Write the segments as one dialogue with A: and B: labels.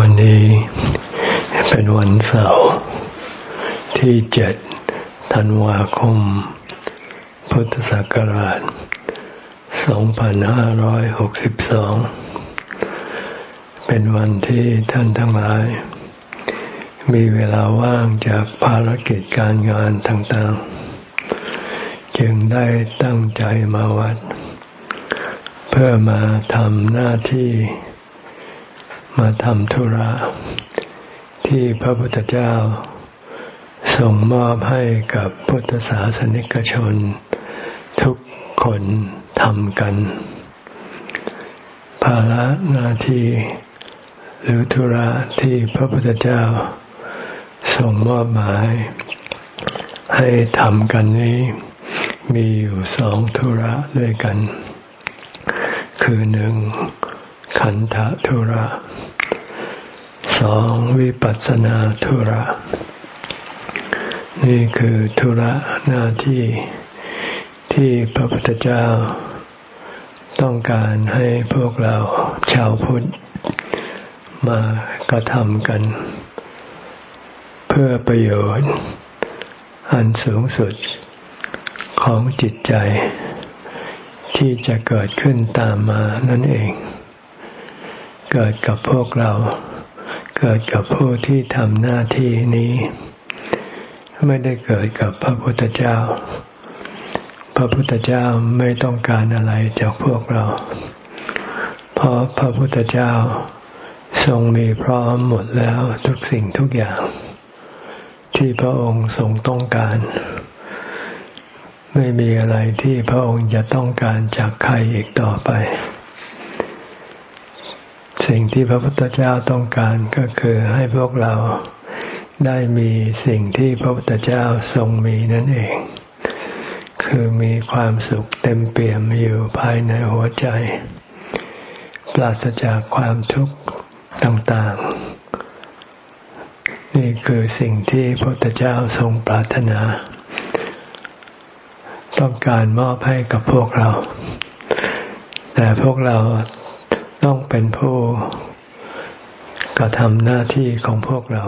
A: วันนี้เป็นวันเสาร์ที่เจ็ดธันวาคม พุทธศักราช 2562 เป็นวันที่ท่านทั้งหลาย มีเวลาว่างจากภารกิจการงานต่างๆ จึงได้ตั้งใจมาวัด เพื่อมาทำหน้าที่ มาทำธุระ ที่พระพุทธเจ้าส่งมอบให้กับพุทธศาสนิกชน ทุกคนทำกัน ภาระหน้าที่หรือธุระที่พระพุทธเจ้าส่งมอบหมาย ให้ทำกันนี้ มีอยู่สองธุระด้วยกัน คือหนึ่ง ขันธธุระสองวิปัสสนาธุระ นี่คือธุระหน้าที่ที่พระพุทธเจ้า ต้องการให้พวกเราชาวพุทธมากระทำกัน เพื่อประโยชน์ อันสูงสุดของจิตใจ ที่จะเกิดขึ้นตามมานั่นเอง เกิดกับพวกเรา เกิดกับผู้ที่ทำหน้าที่นี้ ไม่ได้เกิดกับพระพุทธเจ้า พระพุทธเจ้าไม่ต้องการอะไรจากพวกเรา เพราะพระพุทธเจ้าทรงมีพร้อมหมดแล้วทุกสิ่งทุกอย่าง ที่พระองค์ทรงต้องการ ไม่มีอะไรที่พระองค์จะต้องการจากใครอีกต่อไป สิ่งที่พระพุทธเจ้าต้องการก็คือให้พวกเราได้มีสิ่งที่พระพุทธเจ้าทรงมีนั่นเอง คือมีความสุขเต็มเปี่ยมอยู่ภายในหัวใจ ปราศจากความทุกข์ต่างๆ นี่คือสิ่งที่พระพุทธเจ้าทรงปรารถนา ต้องการมอบให้กับพวกเรา แต่พวกเรา ต้องเป็นผู้กระทำหน้าที่ของพวกเรา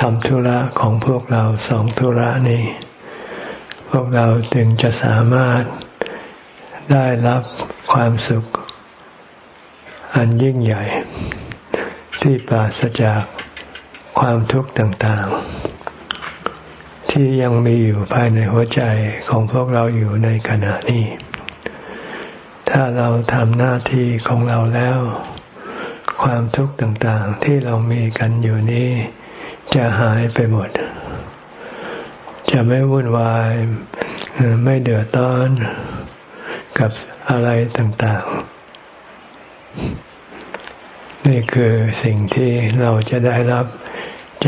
A: ทำธุระของพวกเราสองธุระนี้ พวกเราจึงจะสามารถได้รับความสุข อันยิ่งใหญ่ ที่ปราศจากความทุกข์ต่างๆ ที่ยังมีอยู่ภายในหัวใจของพวกเราอยู่ในขณะนี้ ถ้าเราทำหน้าที่ของเราแล้ว ความทุกข์ต่างๆที่เรามีกันอยู่นี้ จะหายไปหมด จะไม่วุ่นวาย ไม่เดือดร้อนกับอะไรต่างๆ นี่คือสิ่งที่เราจะได้รับ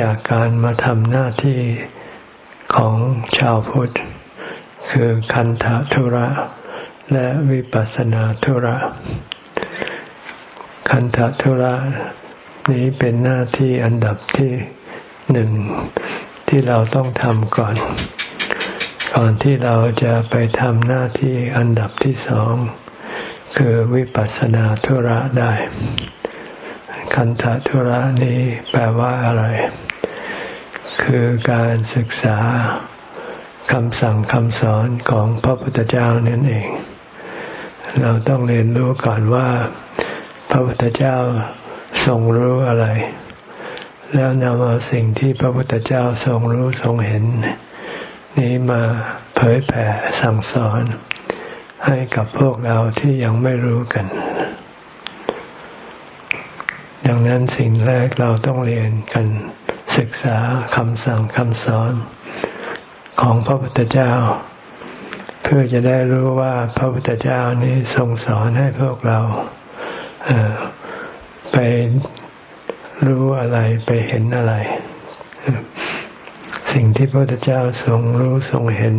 A: จากการมาทำหน้าที่ของชาวพุทธ คือคันธทุระ และวิปัสสนาธุระ คันธธุระนี้เป็นหน้าที่อันดับที่หนึ่งที่เราต้องทำก่อน ก่อนที่เราจะไปทำหน้าที่อันดับที่สองคือวิปัสสนาธุระได้ คันธธุระนี้แปลว่าอะไร คือการศึกษาคำสั่งคำสอนของพระพุทธเจ้านั่นเอง เราต้องเรียนรู้ก่อนว่าพระพุทธเจ้าทรงรู้อะไร แล้วนำเอาสิ่งที่พระพุทธเจ้าทรงรู้ทรงเห็น นี้มาเผยแผ่สั่งสอน ให้กับพวกเราที่ยังไม่รู้กัน ดังนั้นสิ่งแรกเราต้องเรียนกันศึกษาคำสั่งคำสอนของพระพุทธเจ้า เพื่อจะได้รู้ว่าพระพุทธเจ้านี้ทรงสอนให้พวกเราไปรู้อะไรไปเห็นอะไร สิ่งที่พระพุทธเจ้าทรงรู้ทรงเห็น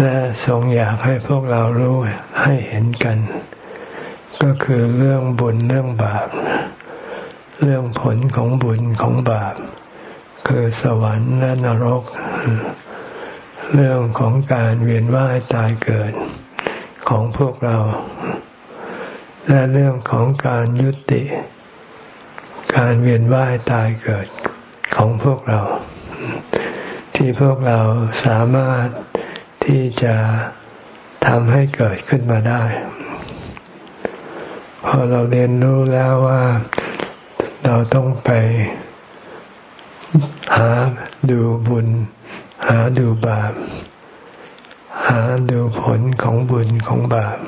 A: และทรงอยากให้พวกเรารู้ให้เห็นกัน ก็คือเรื่องบุญเรื่องบาป เรื่องผลของบุญของบาป คือสวรรค์และนรก เรื่องของการเวียนว่ายตายเกิดของพวกเรา และเรื่องของการยุติ การเวียนว่ายตายเกิดของพวกเรา ที่พวกเราสามารถที่จะทำให้เกิดขึ้นมาได้ พอเราเรียนรู้แล้วว่าเราต้องไปหาดูบุญ หาดูบาป หาดูผลของบุญของบาป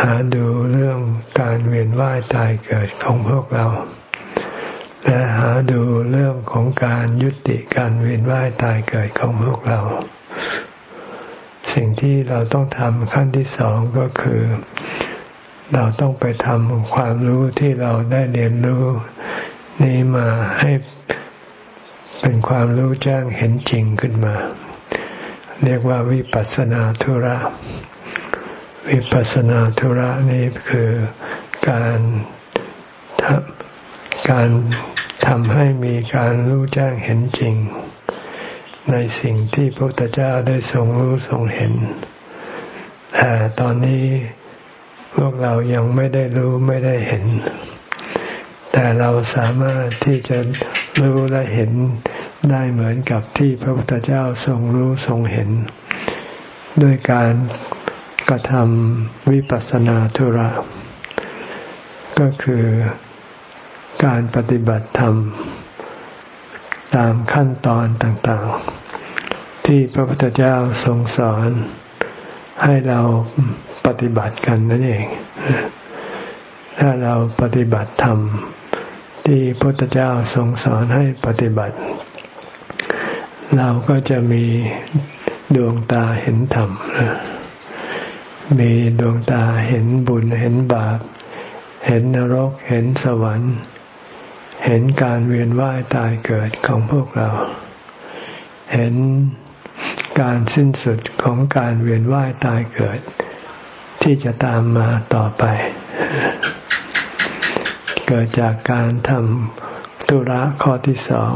A: หาดูเรื่องการเวียนว่ายตายเกิดของพวกเรา และหาดูเรื่องของการยุติการเวียนว่ายตายเกิดของพวกเรา สิ่งที่เราต้องทำขั้นที่สองก็คือ เราต้องไปทำความรู้ที่เราได้เรียนรู้นี้มาให้ เป็นความรู้แจ้งเห็นจริงขึ้นมา เรียกว่าวิปัสสนาธุระ วิปัสสนาธุระนี่คือการทำการทำให้มีการรู้แจ้งเห็นจริง ในสิ่งที่พระพุทธเจ้าได้ทรงรู้ทรงเห็นแต่ตอนนี้พวกเรายังไม่ได้รู้ไม่ได้เห็น แต่เราสามารถที่จะ รู้และเห็นได้เหมือนกับที่พระพุทธเจ้าทรงรู้ทรงเห็น ด้วยการกระทำวิปัสสนาธุระ ก็คือการปฏิบัติธรรม ตามขั้นตอนต่างๆ ที่พระพุทธเจ้าทรงสอนให้เราปฏิบัติกันนั่นเอง ถ้าเราปฏิบัติธรรม ที่พระพุทธเจ้าทรงสอนให้ปฏิบัติ เราก็จะมีดวงตาเห็นธรรม มีดวงตาเห็นบุญเห็นบาป เห็นนรกเห็นสวรรค์ เห็นการเวียนว่ายตายเกิดของพวกเรา เห็นการสิ้นสุดของการเวียนว่ายตายเกิด ที่จะตามมาต่อไป เกิดจากการทำธุระข้อที่สอง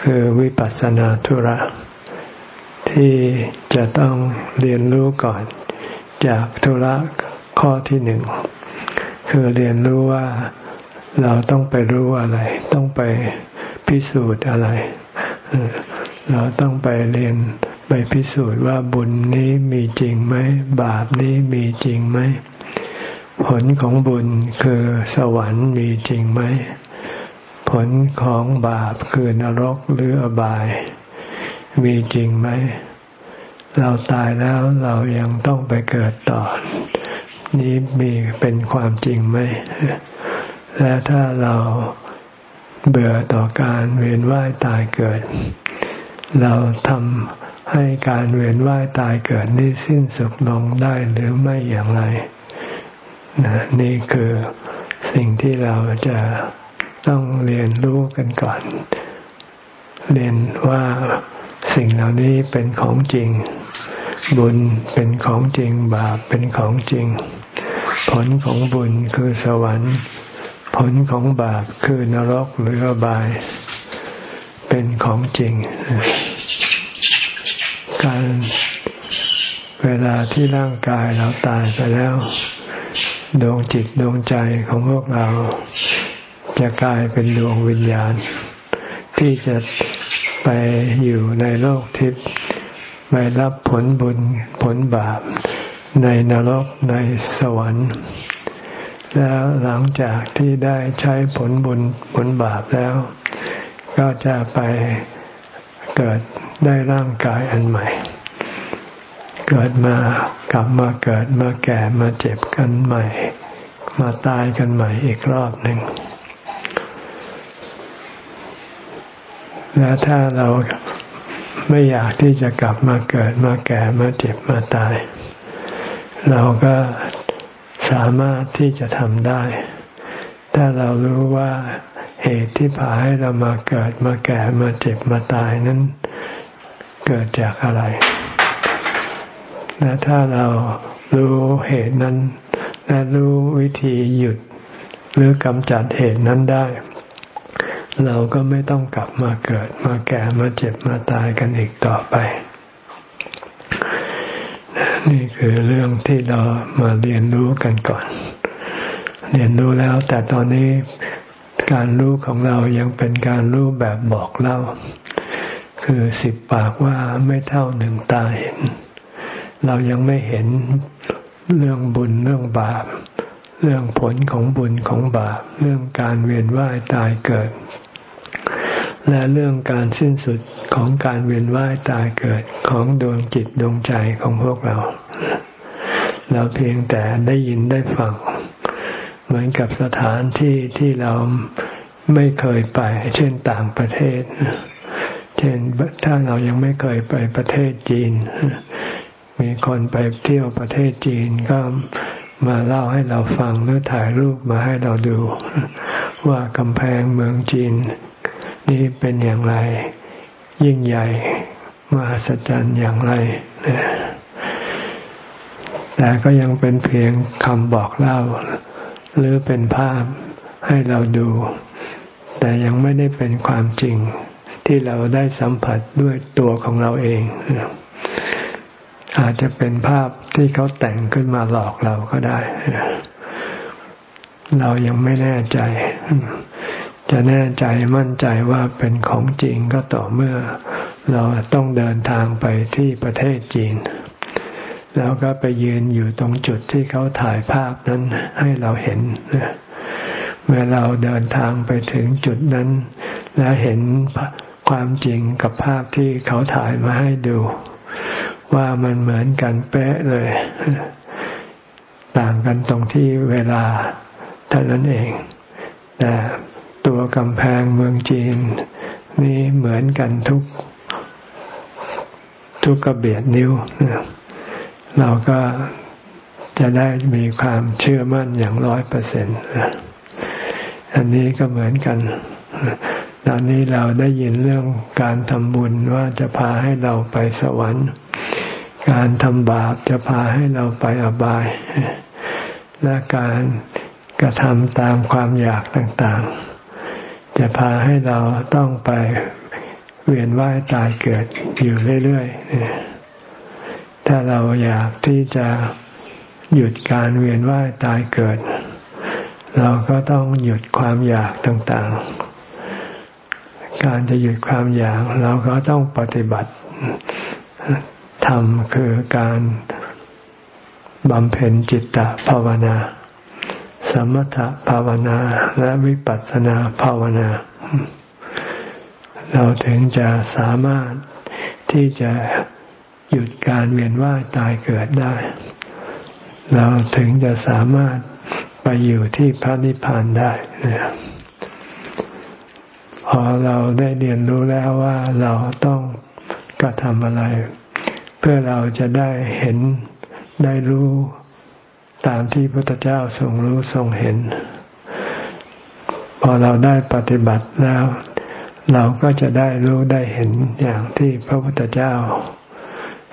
A: คือวิปัสสนาธุระ ที่จะต้องเรียนรู้ก่อน จากธุระข้อที่หนึ่งคือเรียนรู้ว่าเราต้องไปรู้อะไร ต้องไปพิสูจน์อะไร เราต้องไปเรียนไปพิสูจน์ว่าบุญนี้มีจริงไหมบาปนี้มีจริงไหม ผลของบุญคือสวรรค์มีจริงไหม ผลของบาปคือนรกหรืออบาย มีจริงไหม เราตายแล้วเรายังต้องไปเกิดต่อ นี้มีเป็นความจริงไหม และถ้าเราเบื่อต่อการเวียนว่ายตายเกิด เราทำให้การเวียนว่ายตายเกิดนี้สิ้นสุดลงได้หรือไม่อย่างไร นี่คือสิ่งที่เราจะต้องเรียนรู้กันก่อน เรียนว่าสิ่งเหล่านี้เป็นของจริง บุญเป็นของจริง บาปเป็นของจริง ผลของบุญคือสวรรค์ ผลของบาปคือนรกหรืออบาย เป็นของจริง การเวลาที่ร่างกายเราตายไปแล้ว ดวงจิตดวงใจของพวกเราจะกลายเป็นดวงวิญญาณ ที่จะไปอยู่ในโลกทิพย์ไปรับผลบุญผลบาป ในนรกในสวรรค์ แล้วหลังจากที่ได้ใช้ผลบุญผลบาปแล้ว ก็จะไปเกิดได้ร่างกายอันใหม่ เกิดมากลับมาเกิดมาแก่มาเจ็บกันใหม่ มาตายกันใหม่อีกรอบหนึ่ง และถ้าเราไม่อยากที่จะกลับมาเกิดมาแก่มาเจ็บมาตาย เราก็สามารถที่จะทำได้ ถ้าเรารู้ว่าเหตุที่พาให้เรามาเกิดมาแก่มาเจ็บมาตายนั้น เกิดจากอะไร และถ้าเรารู้เหตุนั้น และรู้วิธีหยุด หรือกำจัดเหตุนั้นได้ เราก็ไม่ต้องกลับมาเกิดมาแก่มาเจ็บมาตายกันอีกต่อไป นี่คือเรื่องที่เรามาเรียนรู้กันก่อน เรียนรู้แล้ว แต่ตอนนี้การรู้ของเรายังเป็นการรู้แบบบอกเล่า คือสิบปากว่าไม่เท่าหนึ่งตาเห็น เรายังไม่เห็นเรื่องบุญเรื่องบาป เรื่องผลของบุญของบาป เรื่องการเวียนว่ายตายเกิด และเรื่องการสิ้นสุดของการเวียนว่ายตายเกิดของดวงจิตดวงใจของพวกเรา เราเพียงแต่ได้ยินได้ฟัง เหมือนกับสถานที่ที่เราไม่เคยไป เช่นต่างประเทศ เช่นถ้าเรายังไม่เคยไปประเทศจีน มีคนไปเที่ยวประเทศจีนก็มาเล่าให้เราฟังหรือถ่ายรูปมาให้เราดู ว่ากำแพงเมืองจีน นี่เป็นอย่างไร ยิ่งใหญ่มหัศจรรย์อย่างไรแต่ก็ยังเป็นเพียงคำบอกเล่า หรือเป็นภาพให้เราดู แต่ยังไม่ได้เป็นความจริงที่เราได้สัมผัสด้วยตัวของเราเอง อาจจะเป็นภาพที่เขาแต่งขึ้นมาหลอกเราก็ได้ เรายังไม่แน่ใจ จะแน่ใจมั่นใจว่าเป็นของจริงก็ต่อเมื่อ เราต้องเดินทางไปที่ประเทศจีน แล้วก็ไปยืนอยู่ตรงจุดที่เขาถ่ายภาพนั้นให้เราเห็น เมื่อเราเดินทางไปถึงจุดนั้น และเห็นความจริงกับภาพที่เขาถ่ายมาให้ดู ว่ามันเหมือนกันเป๊ะเลย ต่างกันตรงที่เวลาเท่านั้นเอง แต่ตัวกำแพงเมืองจีน นี่เหมือนกันทุก ทุกกระเบียดนิ้ว เราก็จะได้มีความเชื่อมั่นอย่างร้อยเปอร์เซ็นต์อันนี้ก็เหมือนกัน ตอนนี้เราได้ยินเรื่องการทำบุญว่าจะพาให้เราไปสวรรค์ การทำบาปจะพาให้เราไปอบาย และการกระทำตามความอยากต่างๆ จะพาให้เราต้องไปเวียนว่ายตายเกิดอยู่เรื่อยๆ ถ้าเราอยากที่จะหยุดการเวียนว่ายตายเกิด เราก็ต้องหยุดความอยากต่างๆ การจะหยุดความอยากเราก็ต้องปฏิบัติ ธรรมคือการบำเพ็ญจิตตภาวนา สมถภาวนาและวิปัสสนาภาวนา เราถึงจะสามารถที่จะหยุดการเวียนว่ายตายเกิดได้ เราถึงจะสามารถไปอยู่ที่พระนิพพานได้พอเราได้เรียนรู้แล้วว่าเราต้องกระทำอะไร เพื่อเราจะได้เห็นได้รู้ตามที่พระพุทธเจ้าทรงรู้ทรงเห็น พอเราได้ปฏิบัติแล้ว เราก็จะได้รู้ได้เห็นอย่างที่พระพุทธเจ้า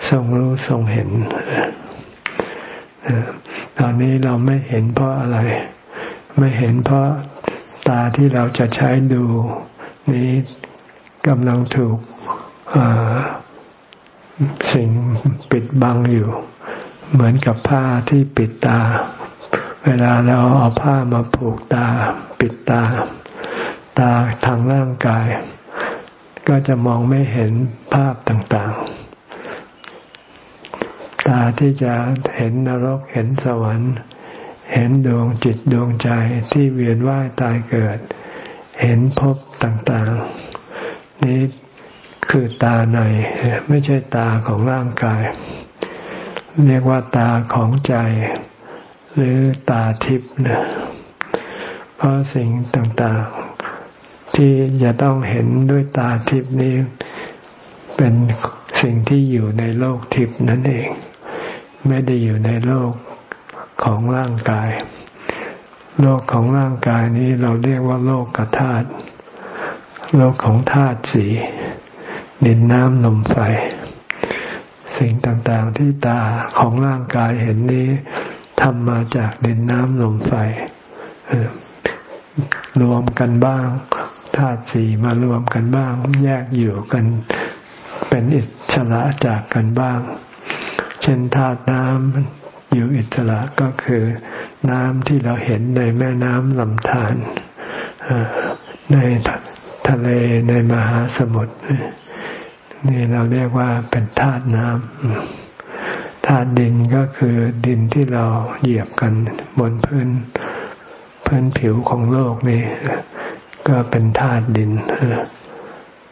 A: ทรงรู้ทรงเห็นตอนนี้เราไม่เห็นเพราะอะไร ไม่เห็นเพราะตาที่เราจะใช้ดูนี้กำลังถูก สิ่งปิดบังอยู่ เหมือนกับผ้าที่ปิดตา เวลาเราเอาผ้ามาผูกตา ปิดตา ตาทางร่างกาย ก็จะมองไม่เห็นภาพต่างๆ ตาที่จะเห็นนรกเห็นสวรรค์ เห็นดวงจิตดวงใจที่เวียนว่ายตายเกิด เห็นภพต่างๆ นี้ คือตาใน ไม่ใช่ตาของร่างกาย เรียกว่าตาของใจ หรือตาทิพย์นะเพราะสิ่งต่างๆ ที่จะต้องเห็นด้วยตาทิพย์นี้ เป็นสิ่งที่อยู่ในโลกทิพย์นั่นเอง ไม่ได้อยู่ในโลกของร่างกาย โลกของร่างกายนี้เราเรียกว่าโลกกธาตุโลกของธาตุสี ดินน้ำลมไฟ สิ่งต่างๆที่ตาของร่างกายเห็นนี้ทำมาจากดินน้ำลมไฟรวมกันบ้างธาตุสี่มารวมกันบ้าง แยกอยู่กัน เป็นอิสระจากกันบ้าง เช่นธาตุน้ำอยู่อิสระก็คือ น้ำที่เราเห็นในแม่น้ำลำธารใน ทะเลในมหาสมุทรนี่เราเรียกว่าเป็นธาตุน้ำธาตุดินก็คือดินที่เราเหยียบกันบนพื้นพื้นผิวของโลกนี่ก็เป็นธาตุดิน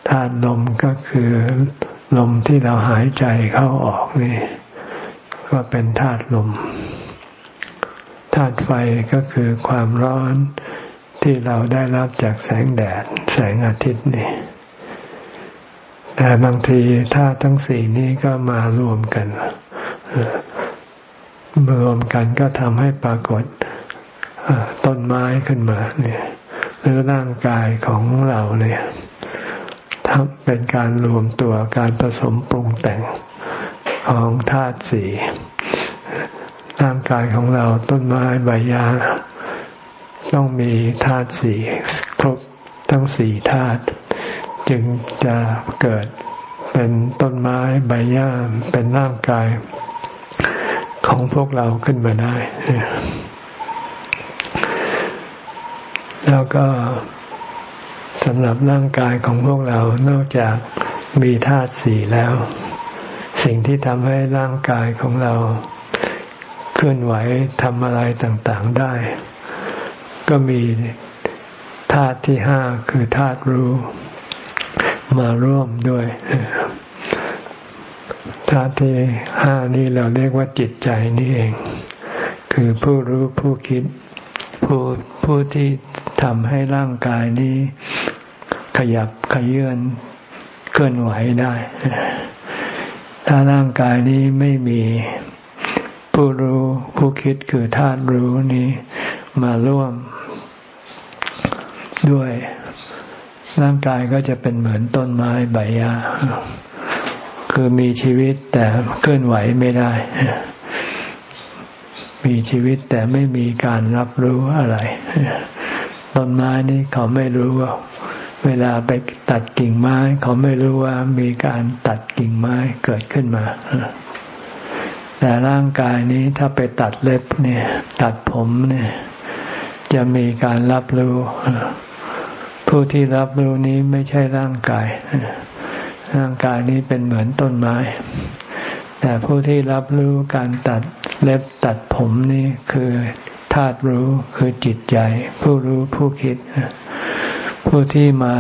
A: ธาตุลมก็คือลมที่เราหายใจเข้าออกนี่ ก็เป็นธาตุลมธาตุไฟก็คือความร้อน ที่เราได้รับจากแสงแดด แสงอาทิตย์นี่ แต่บางทีธาตุทั้งสี่นี้ก็มารวมกันรวมกันก็ทำให้ปรากฏต้นไม้ขึ้นมา เนี่ย หรือร่างกายของเราเนี่ยทำเป็นการรวมตัวการผสมปรุงแต่งของธาตุสี่ร่างกายของเราต้นไม้ใบหญ้า ต้องมีธาตุสี่ครบทั้งสี่ธาตุจึงจะเกิดเป็นต้นไม้ใบหญ้าเป็นร่างกายของพวกเราขึ้นมาได้ แล้วก็สำหรับร่างกายของพวกเรานอกจากมีธาตุสี่แล้ว สิ่งที่ทำให้ร่างกายของเราเคลื่อนไหวทำอะไรต่างๆได้ ก็มีธาตุที่ห้าคือธาตุรู้ มาร่วมด้วยธาตุที่ห้านี้เราเรียกว่าจิตใจนี่เอง คือผู้รู้ผู้คิด ผู้ผู้ที่ทำให้ร่างกายนี้ ขยับขยื่นเคลื่อนไหวได้ ถ้าร่างกายนี้ไม่มีผู้รู้ผู้คิดคือธาตุรู้นี้มาร่วม ด้วย ร่างกายก็จะเป็นเหมือนต้นไม้ใบหญ้าคือมีชีวิตแต่เคลื่อนไหวไม่ได้ มีชีวิตแต่ไม่มีการรับรู้อะไร ต้นไม้นี้เขาไม่รู้ว่า เวลาไปตัดกิ่งไม้ เขาไม่รู้ว่ามีการตัดกิ่งไม้เกิดขึ้นมา แต่ร่างกายนี้ถ้าไปตัดเล็บเนี่ย ตัดผมเนี่ย จะมีการรับรู้ ผู้ที่รับรู้นี้ไม่ใช่ร่างกาย ร่างกายนี้เป็นเหมือนต้นไม้ แต่ผู้ที่รับรู้การตัดเล็บตัดผมนี่คือธาตุรู้คือจิตใจ ผู้รู้ผู้คิด ผู้ที่มา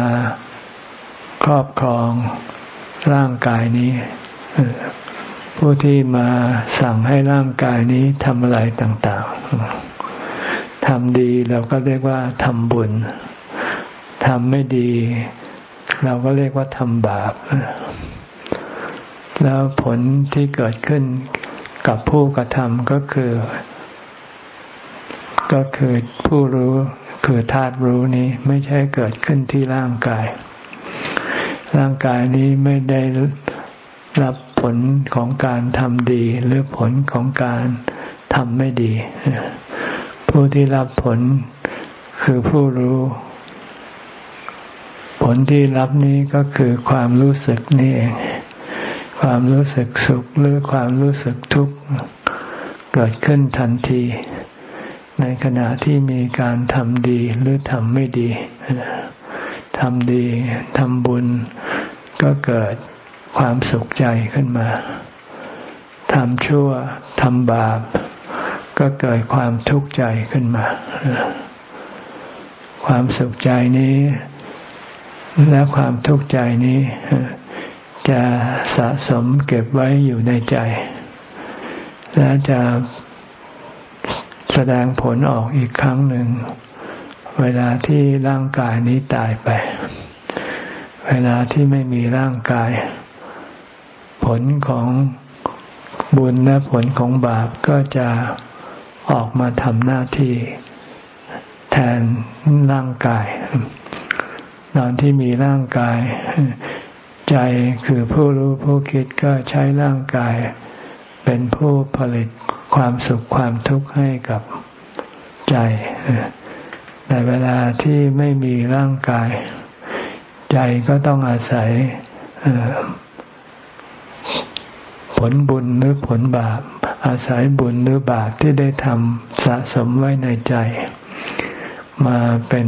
A: ครอบครองร่างกายนี้ผู้ที่มาสั่งให้ร่างกายนี้ทำอะไรต่าง ๆทำดีเราก็เรียกว่าทำบุญ ทำไม่ดี เราก็เรียกว่าทำบาป แล้วผลที่เกิดขึ้นกับผู้กระทำก็คือ ก็คือผู้รู้คือธาตุรู้นี้ไม่ใช่เกิดขึ้นที่ร่างกาย ร่างกายนี้ไม่ได้รับผลของการทำดี หรือผลของการทำไม่ดี ผู้ที่รับผลคือผู้รู้ ผลที่รับนี้ก็คือความรู้สึกนี่เอง ความรู้สึกสุขหรือความรู้สึกทุกข์เกิดขึ้นทันที ในขณะที่มีการทำดีหรือทำไม่ดีทำดีทำบุญ ก็เกิดความสุขใจขึ้นมาทำชั่วทำบาป ก็เกิดความทุกข์ใจขึ้นมา ความสุขใจนี้ และความทุกข์ใจนี้ จะสะสมเก็บไว้อยู่ในใจ และจะแสดงผลออกอีกครั้งหนึ่ง เวลาที่ร่างกายนี้ตายไป เวลาที่ไม่มีร่างกาย ผลของบุญและผลของบาปก็จะออกมาทำหน้าที่แทนร่างกาย ตอนที่มีร่างกาย ใจคือผู้รู้ผู้คิดก็ใช้ร่างกาย เป็นผู้ผลิตความสุขความทุกข์ให้กับใจ แต่เวลาที่ไม่มีร่างกาย ใจก็ต้องอาศัยผลบุญหรือผลบาป อาศัยบุญหรือบาปที่ได้ทำสะสมไว้ในใจ มาเป็น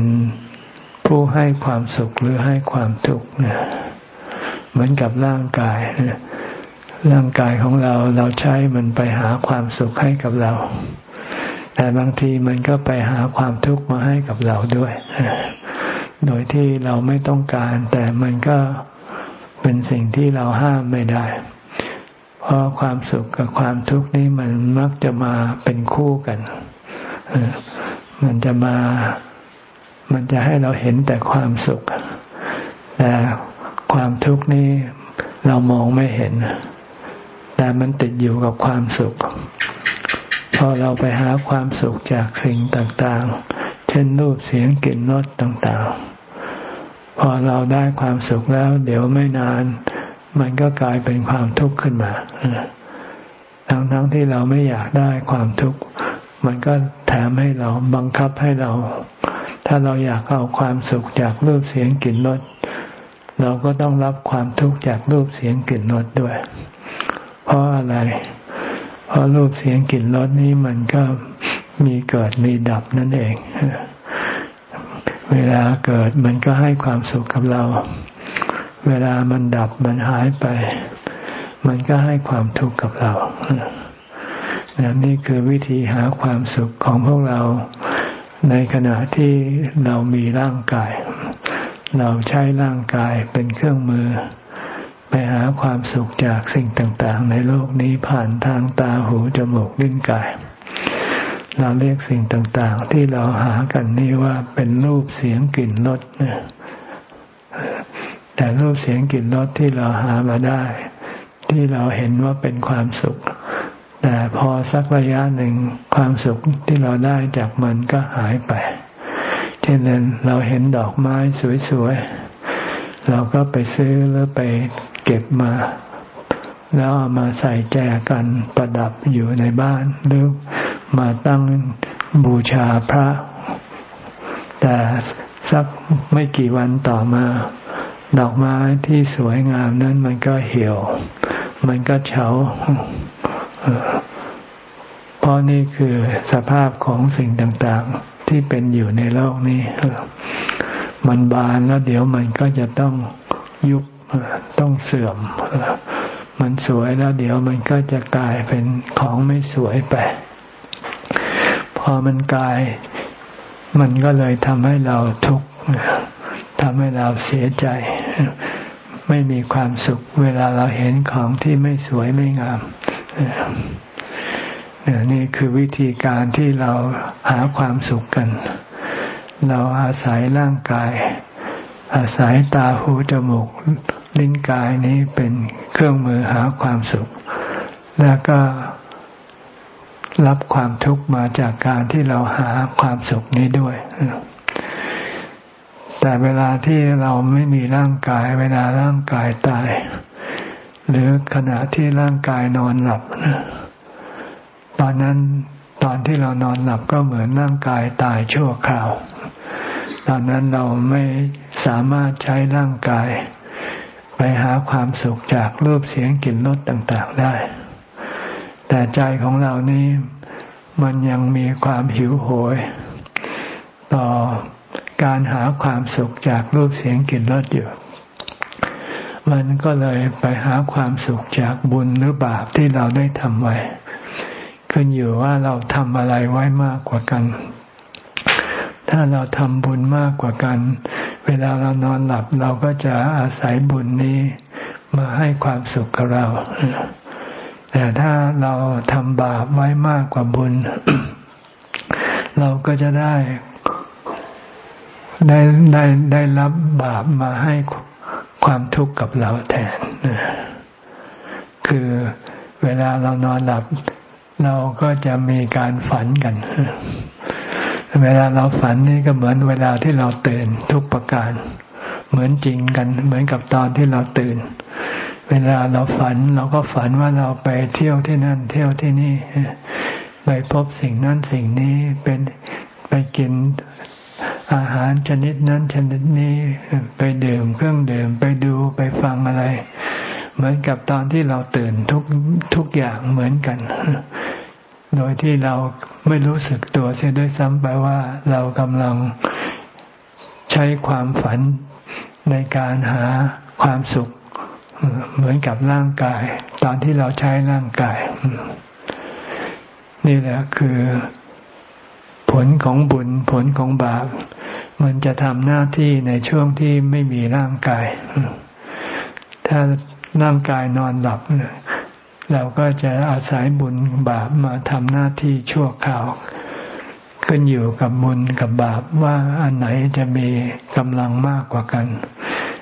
A: ผู้ให้ความสุขหรือให้ความทุกข์เนี่ยเหมือนกับร่างกายร่างกายของเราเราใช้มันไปหาความสุขให้กับเรา แต่บางทีมันก็ไปหาความทุกข์มาให้กับเราด้วย โดยที่เราไม่ต้องการ แต่มันก็เป็นสิ่งที่เราห้ามไม่ได้ เพราะความสุขกับความทุกข์นี้มันมักจะมาเป็นคู่กัน มันจะมา มันจะให้เราเห็นแต่ความสุข แต่ความทุกข์นี้เรามองไม่เห็น แต่มันติดอยู่กับความสุข พอเราไปหาความสุขจากสิ่งต่างๆ เช่นรูปเสียงกลิ่นรสต่างๆ พอเราได้ความสุขแล้ว เดี๋ยวไม่นาน มันก็กลายเป็นความทุกข์ขึ้นมาทั้งๆทที่เราไม่อยากได้ความทุกข์ มันก็แถมให้เราบังคับให้เรา ถ้าเราอยากเอาความสุขจากรูปเสียงกลิ่นรสเราก็ต้องรับความทุกข์จากรูปเสียงกลิ่นรสด้วย เพราะอะไร เพราะรูปเสียงกลิ่นรสนี้มันก็มีเกิดมีดับนั่นเอง เวลาเกิดมันก็ให้ความสุขกับเรา เวลามันดับมันหายไป มันก็ให้ความทุกข์กับเรานี่คือวิธีหาความสุขของพวกเรา ในขณะที่เรามีร่างกาย เราใช้ร่างกายเป็นเครื่องมือ ไปหาความสุขจากสิ่งต่างๆ ในโลกนี้ผ่านทางตาหูจมูกลิ้นกาย เราเรียกสิ่งต่างๆ ที่เราหากันนี่ว่าเป็นรูปเสียงกลิ่นรสแต่รูปเสียงกลิ่นรสที่เราหามาได้ ที่เราเห็นว่าเป็นความสุข แต่พอสักระยะหนึ่งความสุขที่เราได้จากมันก็หายไป เช่นนั้นเราเห็นดอกไม้สวยๆ เราก็ไปซื้อแล้วไปเก็บมา แล้วเอามาใส่แจกันประดับอยู่ในบ้านหรือมาตั้งบูชาพระ แต่สักไม่กี่วันต่อมา ดอกไม้ที่สวยงามนั้นมันก็เหี่ยว มันก็เฉา เพราะนี่คือสภาพของสิ่งต่างๆ ที่เป็นอยู่ในโลกนี้ มันบานแล้วเดี๋ยวมันก็จะต้องยุบต้องเสื่อม มันสวยแล้วเดี๋ยวมันก็จะกลายเป็นของไม่สวยไป พอมันกลาย มันก็เลยทำให้เราทุกข์ทำให้เราเสียใจ ไม่มีความสุข เวลาเราเห็นของที่ไม่สวยไม่งาม นี่คือวิธีการที่เราหาความสุขกัน เราอาศัยร่างกาย อาศัยตาหูจมูกลิ้นกายนี้เป็นเครื่องมือหาความสุข แล้วก็รับความทุกข์มาจากการที่เราหาความสุขนี้ด้วย แต่เวลาที่เราไม่มีร่างกาย เวลาร่างกายตาย หรือขณะที่ร่างกายนอนหลับตอนนั้นตอนที่เรานอนหลับก็เหมือนร่างกายตายชั่วคราว ตอนนั้นเราไม่สามารถใช้ร่างกาย ไปหาความสุขจากรูปเสียงกลิ่นรสต่างๆได้ แต่ใจของเรานี้มันยังมีความหิวโหย ต่อการหาความสุขจากรูปเสียงกลิ่นรสอยู่ มันก็เลยไปหาความสุขจากบุญหรือบาปที่เราได้ทำไว้ ขึ้นอยู่ว่าเราทำอะไรไว้มากกว่ากัน ถ้าเราทำบุญมากกว่ากัน เวลาเรานอนหลับเราก็จะอาศัยบุญนี้มาให้ความสุขกับเรา แต่ถ้าเราทำบาปไว้มากกว่าบุญ เราก็จะได้ได้ได้ได้รับบาปมาให้ ความทุกข์กับเราแทน คือเวลาเรานอนหลับ เราก็จะมีการฝันกัน เวลาเราฝันนี่ก็เหมือนเวลาที่เราตื่นทุกประการ เหมือนจริงกัน เหมือนกับตอนที่เราตื่น เวลาเราฝันเราก็ฝันว่าเราไปเที่ยวที่นั่น เที่ยวที่นี่ ไปพบสิ่งนั้นสิ่งนี้เป็นไปกิน อาหารชนิดนั้นชนิดนี้ไปดื่มเครื่องดื่มไปดูไปฟังอะไร เหมือนกับตอนที่เราตื่นทุกทุกอย่างเหมือนกัน โดยที่เราไม่รู้สึกตัวเสียด้วยซ้ำไปว่าเรากำลังใช้ความฝันในการหาความสุข เหมือนกับร่างกาย ตอนที่เราใช้ร่างกาย นี่แหละคือ ลของบุญผลของบาป มันจะทำหน้าที่ในช่วงที่ไม่มีร่างกาย ถ้าร่างกายนอนหลับ เราก็จะอาศัยบุญบาปมาทำหน้าที่ชั่วคราว ขึ้นอยู่กับบุญกับบาปว่าอันไหนจะมีกำลังมากกว่ากัน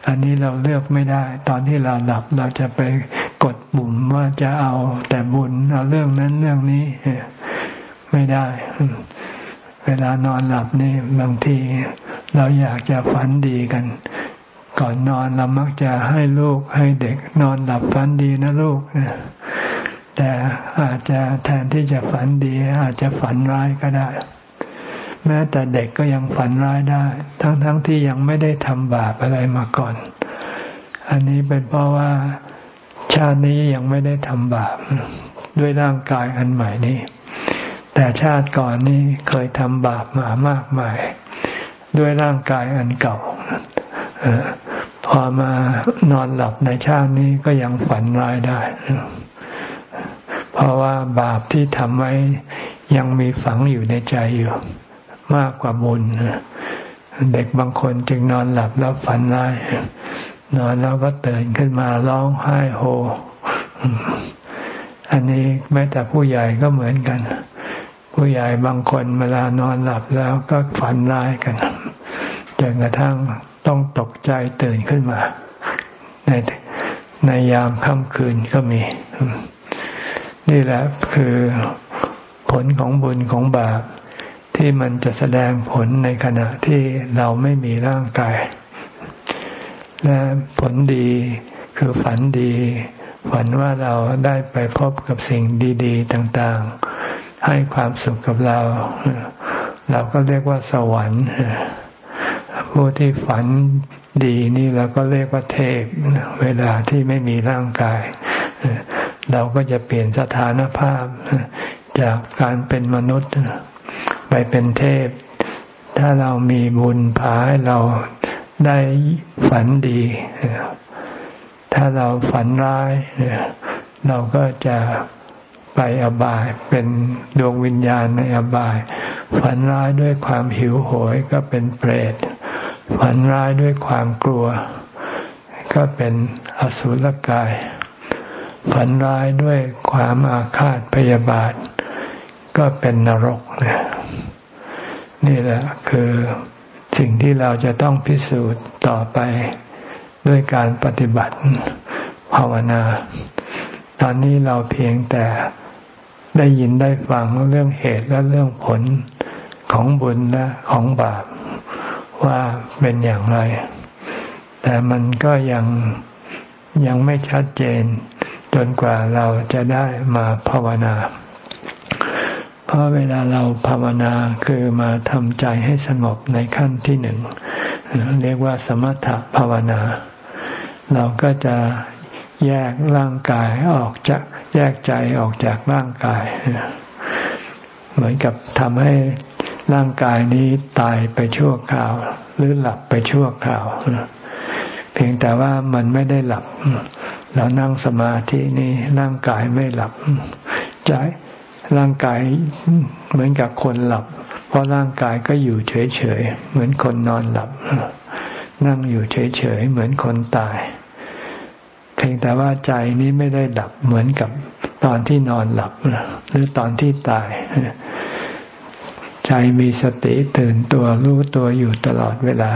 A: อันนี้เราเลือกไม่ได้ ตอนที่เราหลับเราจะไปกดบุ่มว่าจะเอาแต่บุญเอาเรื่องนั้นเรื่องนี้ไม่ได้ เวลานอนหลับนี่บางทีเราอยากจะฝันดีกัน ก่อนนอนเรามักจะให้ลูกให้เด็กนอนหลับฝันดีนะลูกแต่อาจจะแทนที่จะฝันดีอาจจะฝันร้ายก็ได้ แม้แต่เด็กก็ยังฝันร้ายได้ ทั้งๆทที่ยังไม่ได้ทำบาปอะไรมาก่อน อันนี้เป็นเพราะว่าชาตินี้ยังไม่ได้ทำบาปด้วยร่างกายอันใหม่นี้ แต่ชาติก่อนนี้เคยทำบาปมามากมาย ด้วยร่างกายอันเก่าพอมานอนหลับในชาตินี้ก็ยังฝันร้ายได้ เพราะว่าบาปที่ทำไว้ยังมีฝังอยู่ในใจอยู่ มากกว่าบุญเด็กบางคนจึงนอนหลับแล้วฝันร้ายนอนแล้วก็ตื่นขึ้นมาร้องไห้โฮ อันนี้แม้แต่ผู้ใหญ่ก็เหมือนกัน ผู้ใหญ่บางคนเวลานอนหลับแล้วก็ฝันร้ายกันจนกระทั่งต้องตกใจตื่นขึ้นมา ในในยามค่ำคืนก็มี นี่แหละคือผลของบุญของบาปที่มันจะแสดงผลในขณะที่เราไม่มีร่างกาย และผลดีคือฝันดี ฝันว่าเราได้ไปพบกับสิ่งดี ๆ ต่าง ๆ ให้ความสุขกับเรา เราก็เรียกว่าสวรรค์ผู้ที่ฝันดีนี่เราก็เรียกว่าเทพ เวลาที่ไม่มีร่างกาย เราก็จะเปลี่ยนสถานภาพจากการเป็นมนุษย์ไปเป็นเทพ ถ้าเรามีบุญพาให้เราได้ฝันดี ถ้าเราฝันร้าย เราก็จะ ไปอบาย เป็นดวงวิญญาณในอบาย ฝันร้ายด้วยความหิวโหยก็เป็นเปรต ฝันร้ายด้วยความกลัว ก็เป็นอสุรกาย ฝันร้ายด้วยความอาฆาตพยาบาท ก็เป็นนรกเนี่ยนี่แหละคือสิ่งที่เราจะต้องพิสูจน์ต่อไปด้วยการปฏิบัติภาวนา ตอนนี้เราเพียงแต่ ได้ยินได้ฟังเรื่องเหตุและเรื่องผลของบุญและของบาปว่าเป็นอย่างไร แต่มันก็ยังยังไม่ชัดเจน จนกว่าเราจะได้มาภาวนา เพราะเวลาเราภาวนาคือมาทำใจให้สงบในขั้นที่หนึ่ง เรียกว่าสมถภาวนา เราก็จะ แยกร่างกายออกจากแยกใจออกจากร่างกาย เหมือนกับทำให้ร่างกายนี้ตายไปชั่วคราว หรือหลับไปชั่วคราว เพียงแต่ว่ามันไม่ได้หลับ เรานั่งสมาธินี้ร่างกายไม่หลับใจร่างกายเหมือนกับคนหลับ เพราะร่างกายก็อยู่เฉยๆเหมือนคนนอนหลับ นั่งอยู่เฉยๆเหมือนคนตาย พียงแต่ว่าใจนี้ไม่ได้ดับเหมือนกับตอนที่นอนหลับหรือตอนที่ตาย ใจมีสติตื่นตัวรู้ตัวอยู่ตลอดเวลา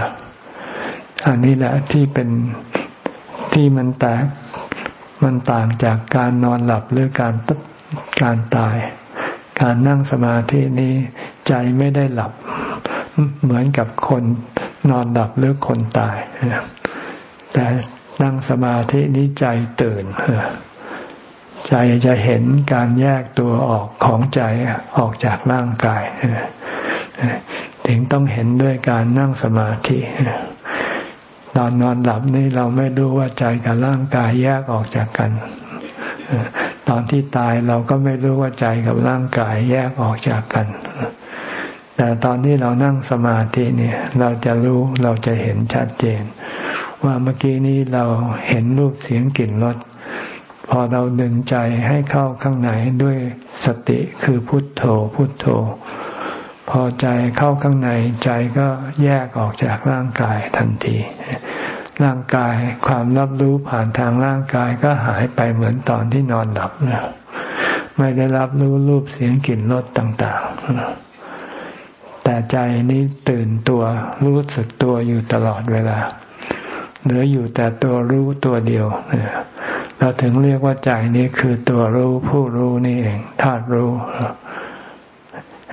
A: อันนี้แหละที่เป็นที่มันแตกมันต่างจากการนอนหลับหรือการการตาย การนั่งสมาธินี้ ใจไม่ได้หลับ เหมือนกับคนนอนหลับหรือคนตายแต่ นั่งสมาธินี้ใจตื่นใจจะเห็นการแยกตัวออกของใจออกจากร่างกายถึงต้องเห็นด้วยการนั่งสมาธิตอนนอนหลับนี่เราไม่รู้ว่าใจกับร่างกายแยกออกจากกัน ตอนที่ตายเราก็ไม่รู้ว่าใจกับร่างกายแยกออกจากกัน แต่ตอนที่เรานั่งสมาธิเนี่ย เราจะรู้เราจะเห็นชัดเจน ว่าเมื่อกี้นี้เราเห็นรูปเสียงกลิ่นรสพอเราดึงใจให้เข้าข้างในด้วยสติคือพุทโธพุทโธ พอใจเข้าข้างในใจก็แยกออกจากร่างกายทันที ร่างกายความรับรู้ผ่านทางร่างกายก็หายไปเหมือนตอนที่นอนหลับนะไม่ได้รับรู้รูปเสียงกลิ่นรสต่างๆ แต่ใจนี้ตื่นตัวรู้สึกตัวอยู่ตลอดเวลา เหลืออยู่แต่ตัวรู้ตัวเดียวเราถึงเรียกว่าใจนี้คือตัวรู้ผู้รู้นี่เองธาตุรู้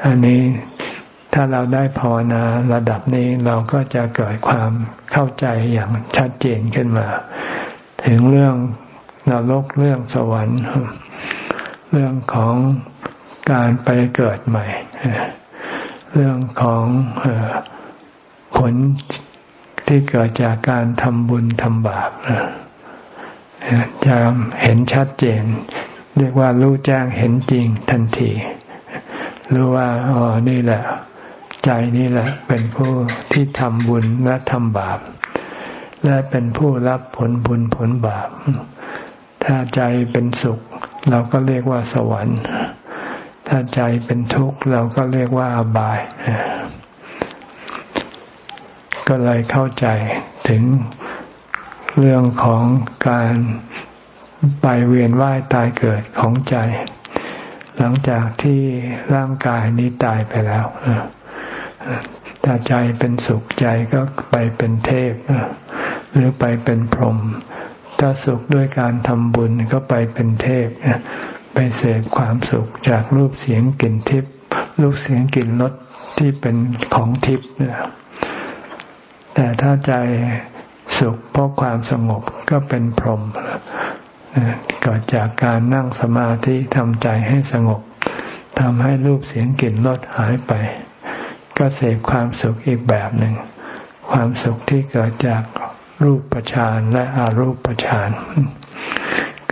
A: อันนี้ถ้าเราได้ภาวนาระดับนี้เราก็จะเกิดความเข้าใจอย่างชัดเจนขึ้นมา ถึงเรื่องนรกเรื่องสวรรค์ เรื่องของการไปเกิดใหม่ เรื่องของผล ที่เกิดจากการทำบุญทำบาปจะเห็นชัดเจน เรียกว่ารู้แจ้งเห็นจริงทันทีรู้ว่าอ๋อนี่แหละ ใจนี่แหละ เป็นผู้ที่ทำบุญและทำบาป และเป็นผู้รับผลบุญผลบาป ถ้าใจเป็นสุข เราก็เรียกว่าสวรรค์ ถ้าใจเป็นทุกข์ เราก็เรียกว่าอบาย ก็เลยเข้าใจถึงเรื่องของการไปเวียนว่ายตายเกิดของใจ หลังจากที่ร่างกายนี้ตายไปแล้วถ้าใจเป็นสุขใจก็ไปเป็นเทพ หรือไปเป็นพรหมถ้าสุขด้วยการทำบุญก็ไปเป็นเทพไปเสพความสุขจากรูปเสียงกลิ่นทิพย์รูปเสียงกลิ่นรสที่เป็นของทิพย์ แต่ถ้าใจสุขเพราะความสงบก็เป็นพรหมเกิดจากการนั่งสมาธิทำใจให้สงบทำให้รูปเสียงกลิ่นรสหายไป ก็เสพความสุขอีกแบบหนึ่ง ความสุขที่เกิดจากรูปประชานและอารูปประชาน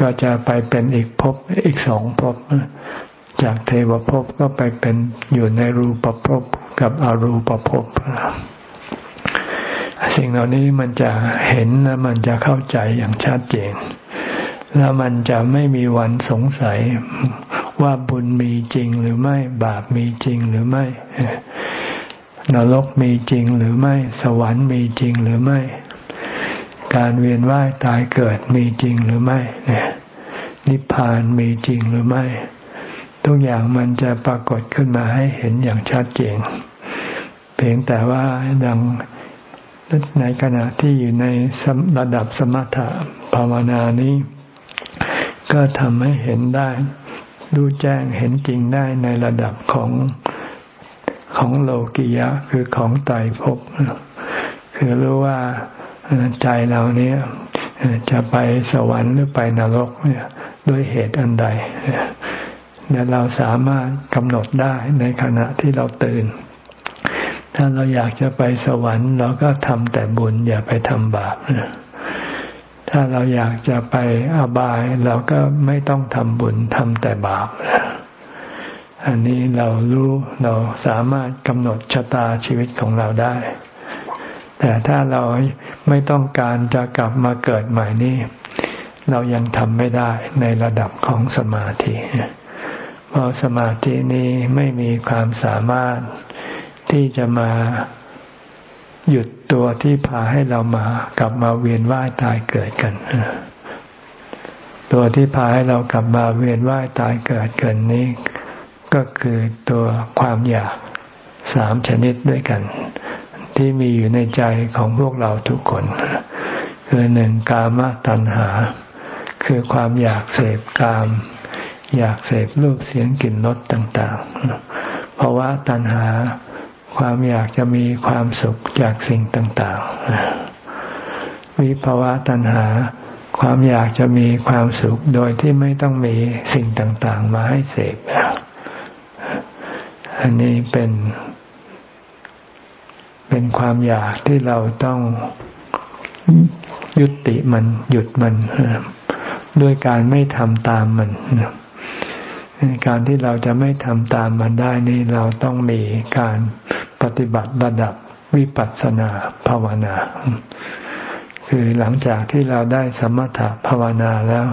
A: ก็จะไปเป็นอีกภพอีกสองภพจากเทวภพก็ไปเป็นอยู่ในรูปภพกับอารูปภพ สิ่งเหล่านี้มันจะเห็นและมันจะเข้าใจอย่างชัดเจน แล้วมันจะไม่มีวันสงสัยว่าบุญมีจริงหรือไม่ บาปมีจริงหรือไม่นรกมีจริงหรือไม่ สวรรค์มีจริงหรือไม่ การเวียนว่ายตายเกิดมีจริงหรือไม่นิพพานมีจริงหรือไม่ ทุกอย่างมันจะปรากฏขึ้นมาให้เห็นอย่างชัดเจนเพียงแต่ว่าดัง ในขณะที่อยู่ในระดับสมถะภาวนานี้ ก็ทำให้เห็นได้ดูแจ้งเห็นจริงได้ในระดับของของโลกิยะคือของไตรภพคือรู้ว่าใจเราเนี้ยจะไปสวรรค์หรือไปนรกเนี่ยด้วยเหตุอันใดเนี่ยเราสามารถกำหนดได้ในขณะที่เราตื่น ถ้าเราอยากจะไปสวรรค์ เราก็ทำแต่บุญอย่าไปทำบาปถ้าเราอยากจะไปอบาย เราก็ไม่ต้องทำบุญทำแต่บาปอันนี้เรารู้เราสามารถกำหนดชะตาชีวิตของเราได้ แต่ถ้าเราไม่ต้องการจะกลับมาเกิดใหม่นี่เรายังทำไม่ได้ในระดับของสมาธิ เพราะสมาธินี้ไม่มีความสามารถ ที่จะมาหยุดตัวที่พาให้เรามากลับมาเวียนว่ายตายเกิดกัน ตัวที่พาให้เรากลับมาเวียนว่ายตายเกิดกันนี้ ก็คือตัวความอยากสามชนิดด้วยกัน ที่มีอยู่ในใจของพวกเราทุกคน คือหนึ่งกามตัณหา คือความอยากเสพกาม อยากเสพรูปเสียงกลิ่นรสต่าง ๆ เพราะว่าตัณหา ความอยากจะมีความสุขจากสิ่งต่าง ๆ วิภาวะตัณหา ความอยากจะมีความสุขโดยที่ไม่ต้องมีสิ่งต่าง ๆ มาให้เสพอันนี้เป็น เป็นความอยากที่เราต้องยุติมันหยุดมันด้วยการไม่ทำตามมัน การที่เราจะไม่ทำตามมันได้นี่เราต้องมีการปฏิบัติระดับวิปัสสนาภาวนา คือหลังจากที่เราได้สมถะภาวนาแล้ว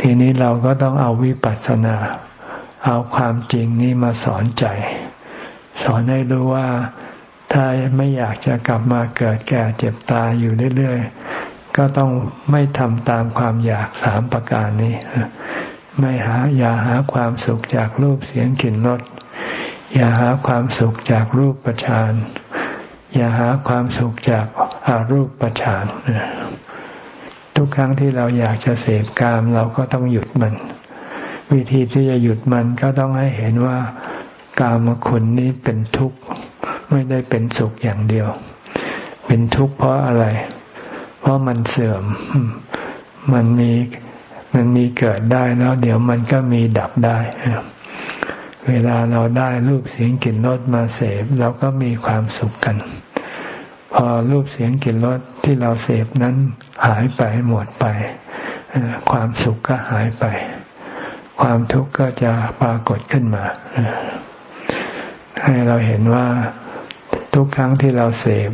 A: ทีนี้เราก็ต้องเอาวิปัสสนา เอาความจริงนี้มาสอนใจ สอนให้รู้ว่าถ้าไม่อยากจะกลับมาเกิดแก่เจ็บตายอยู่เรื่อยๆก็ต้องไม่ทำตามความอยากสามประการนี้ ไม่หา อย่าหาความสุขจากรูปเสียงกลิ่นรสอย่าหาความสุขจากรูปประชานอย่าหาความสุขจากอารูปประชานทุกครั้งที่เราอยากจะเสพกาม เราก็ต้องหยุดมัน วิธีที่จะหยุดมันก็ต้องให้เห็นว่ากามคุณนี้เป็นทุกข์ไม่ได้เป็นสุขอย่างเดียว เป็นทุกข์เพราะอะไร เพราะมันเสื่อม มันมี มันมีเกิดได้แล้ว เดี๋ยวมันก็มีดับได้เวลาเราได้รูปเสียงกลิ่นรสมาเสพเราก็มีความสุขกัน พอรูปเสียงกลิ่นรสที่เราเสพนั้นหายไปหมดไป ความสุขก็หายไป ความทุกข์ก็จะปรากฏขึ้นมา ให้เราเห็นว่าทุกครั้งที่เราเสพ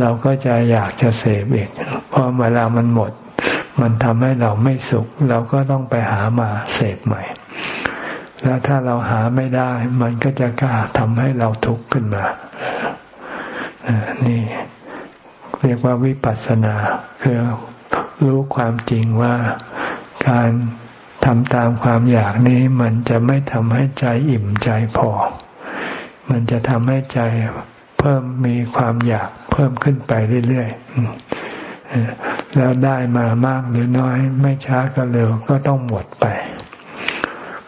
A: เราก็จะอยากจะเสพอีกพอเวลามันหมด มันทำให้เราไม่สุข เราก็ต้องไปหามาเสพใหม่ แล้วถ้าเราหาไม่ได้ มันก็จะกล้าทำให้เราทุกข์ขึ้นมานี่เรียกว่าวิปัสสนาคือรู้ความจริงว่าการทำตามความอยากนี้ มันจะไม่ทำให้ใจอิ่มใจพอ มันจะทำให้ใจเพิ่มมีความอยากเพิ่มขึ้นไปเรื่อยๆ แล้วได้มามากหรือน้อย ไม่ช้าก็เร็วก็ต้องหมดไป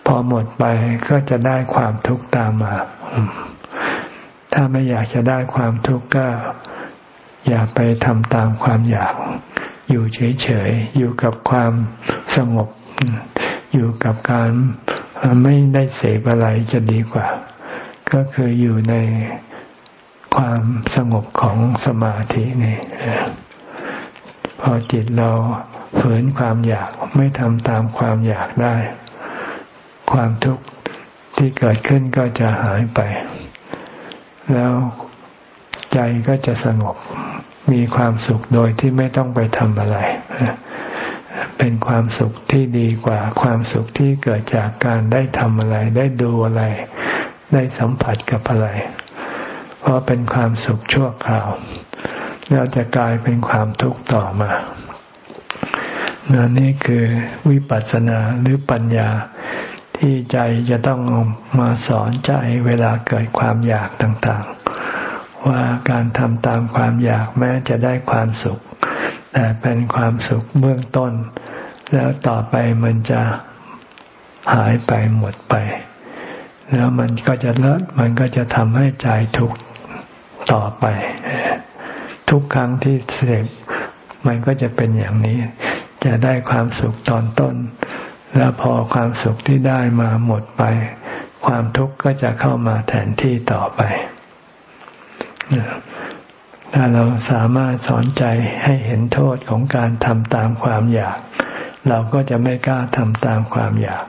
A: พอหมดไปก็จะได้ความทุกข์ตามมา ถ้าไม่อยากจะได้ความทุกข์ก็ อย่าไปทำตามความอยาก อยู่เฉยๆ อยู่กับความสงบ อยู่กับการไม่ได้เสพอะไรจะดีกว่า ก็คืออยู่ในความสงบของสมาธินี่ พอจิตเราฝืนความอยากไม่ทำตามความอยากได้ ความทุกข์ที่เกิดขึ้นก็จะหายไป แล้วใจก็จะสงบมีความสุขโดยที่ไม่ต้องไปทำอะไร เป็นความสุขที่ดีกว่าความสุขที่เกิดจากการได้ทำอะไร ได้ดูอะไร ได้สัมผัสกับอะไร เพราะเป็นความสุขชั่วคราว แล้วจะกลายเป็นความทุกข์ต่อมานี่คือวิปัสสนาหรือปัญญาที่ใจจะต้องมาสอนใจเวลาเกิดความอยากต่างๆ ว่าการทำตามความอยากแม้จะได้ความสุข แต่เป็นความสุขเบื้องต้น แล้วต่อไปมันจะหายไปหมดไป แล้วมันก็จะเลิศมันก็จะทำให้ใจทุกข์ต่อไป ทุกครั้งที่เสพมันก็จะเป็นอย่างนี้ จะได้ความสุขตอนต้น แล้วพอความสุขที่ได้มาหมดไป ความทุกข์ก็จะเข้ามาแทนที่ต่อไป ถ้าเราสามารถสอนใจให้เห็นโทษของการทำตามความอยาก เราก็จะไม่กล้าทำตามความอยาก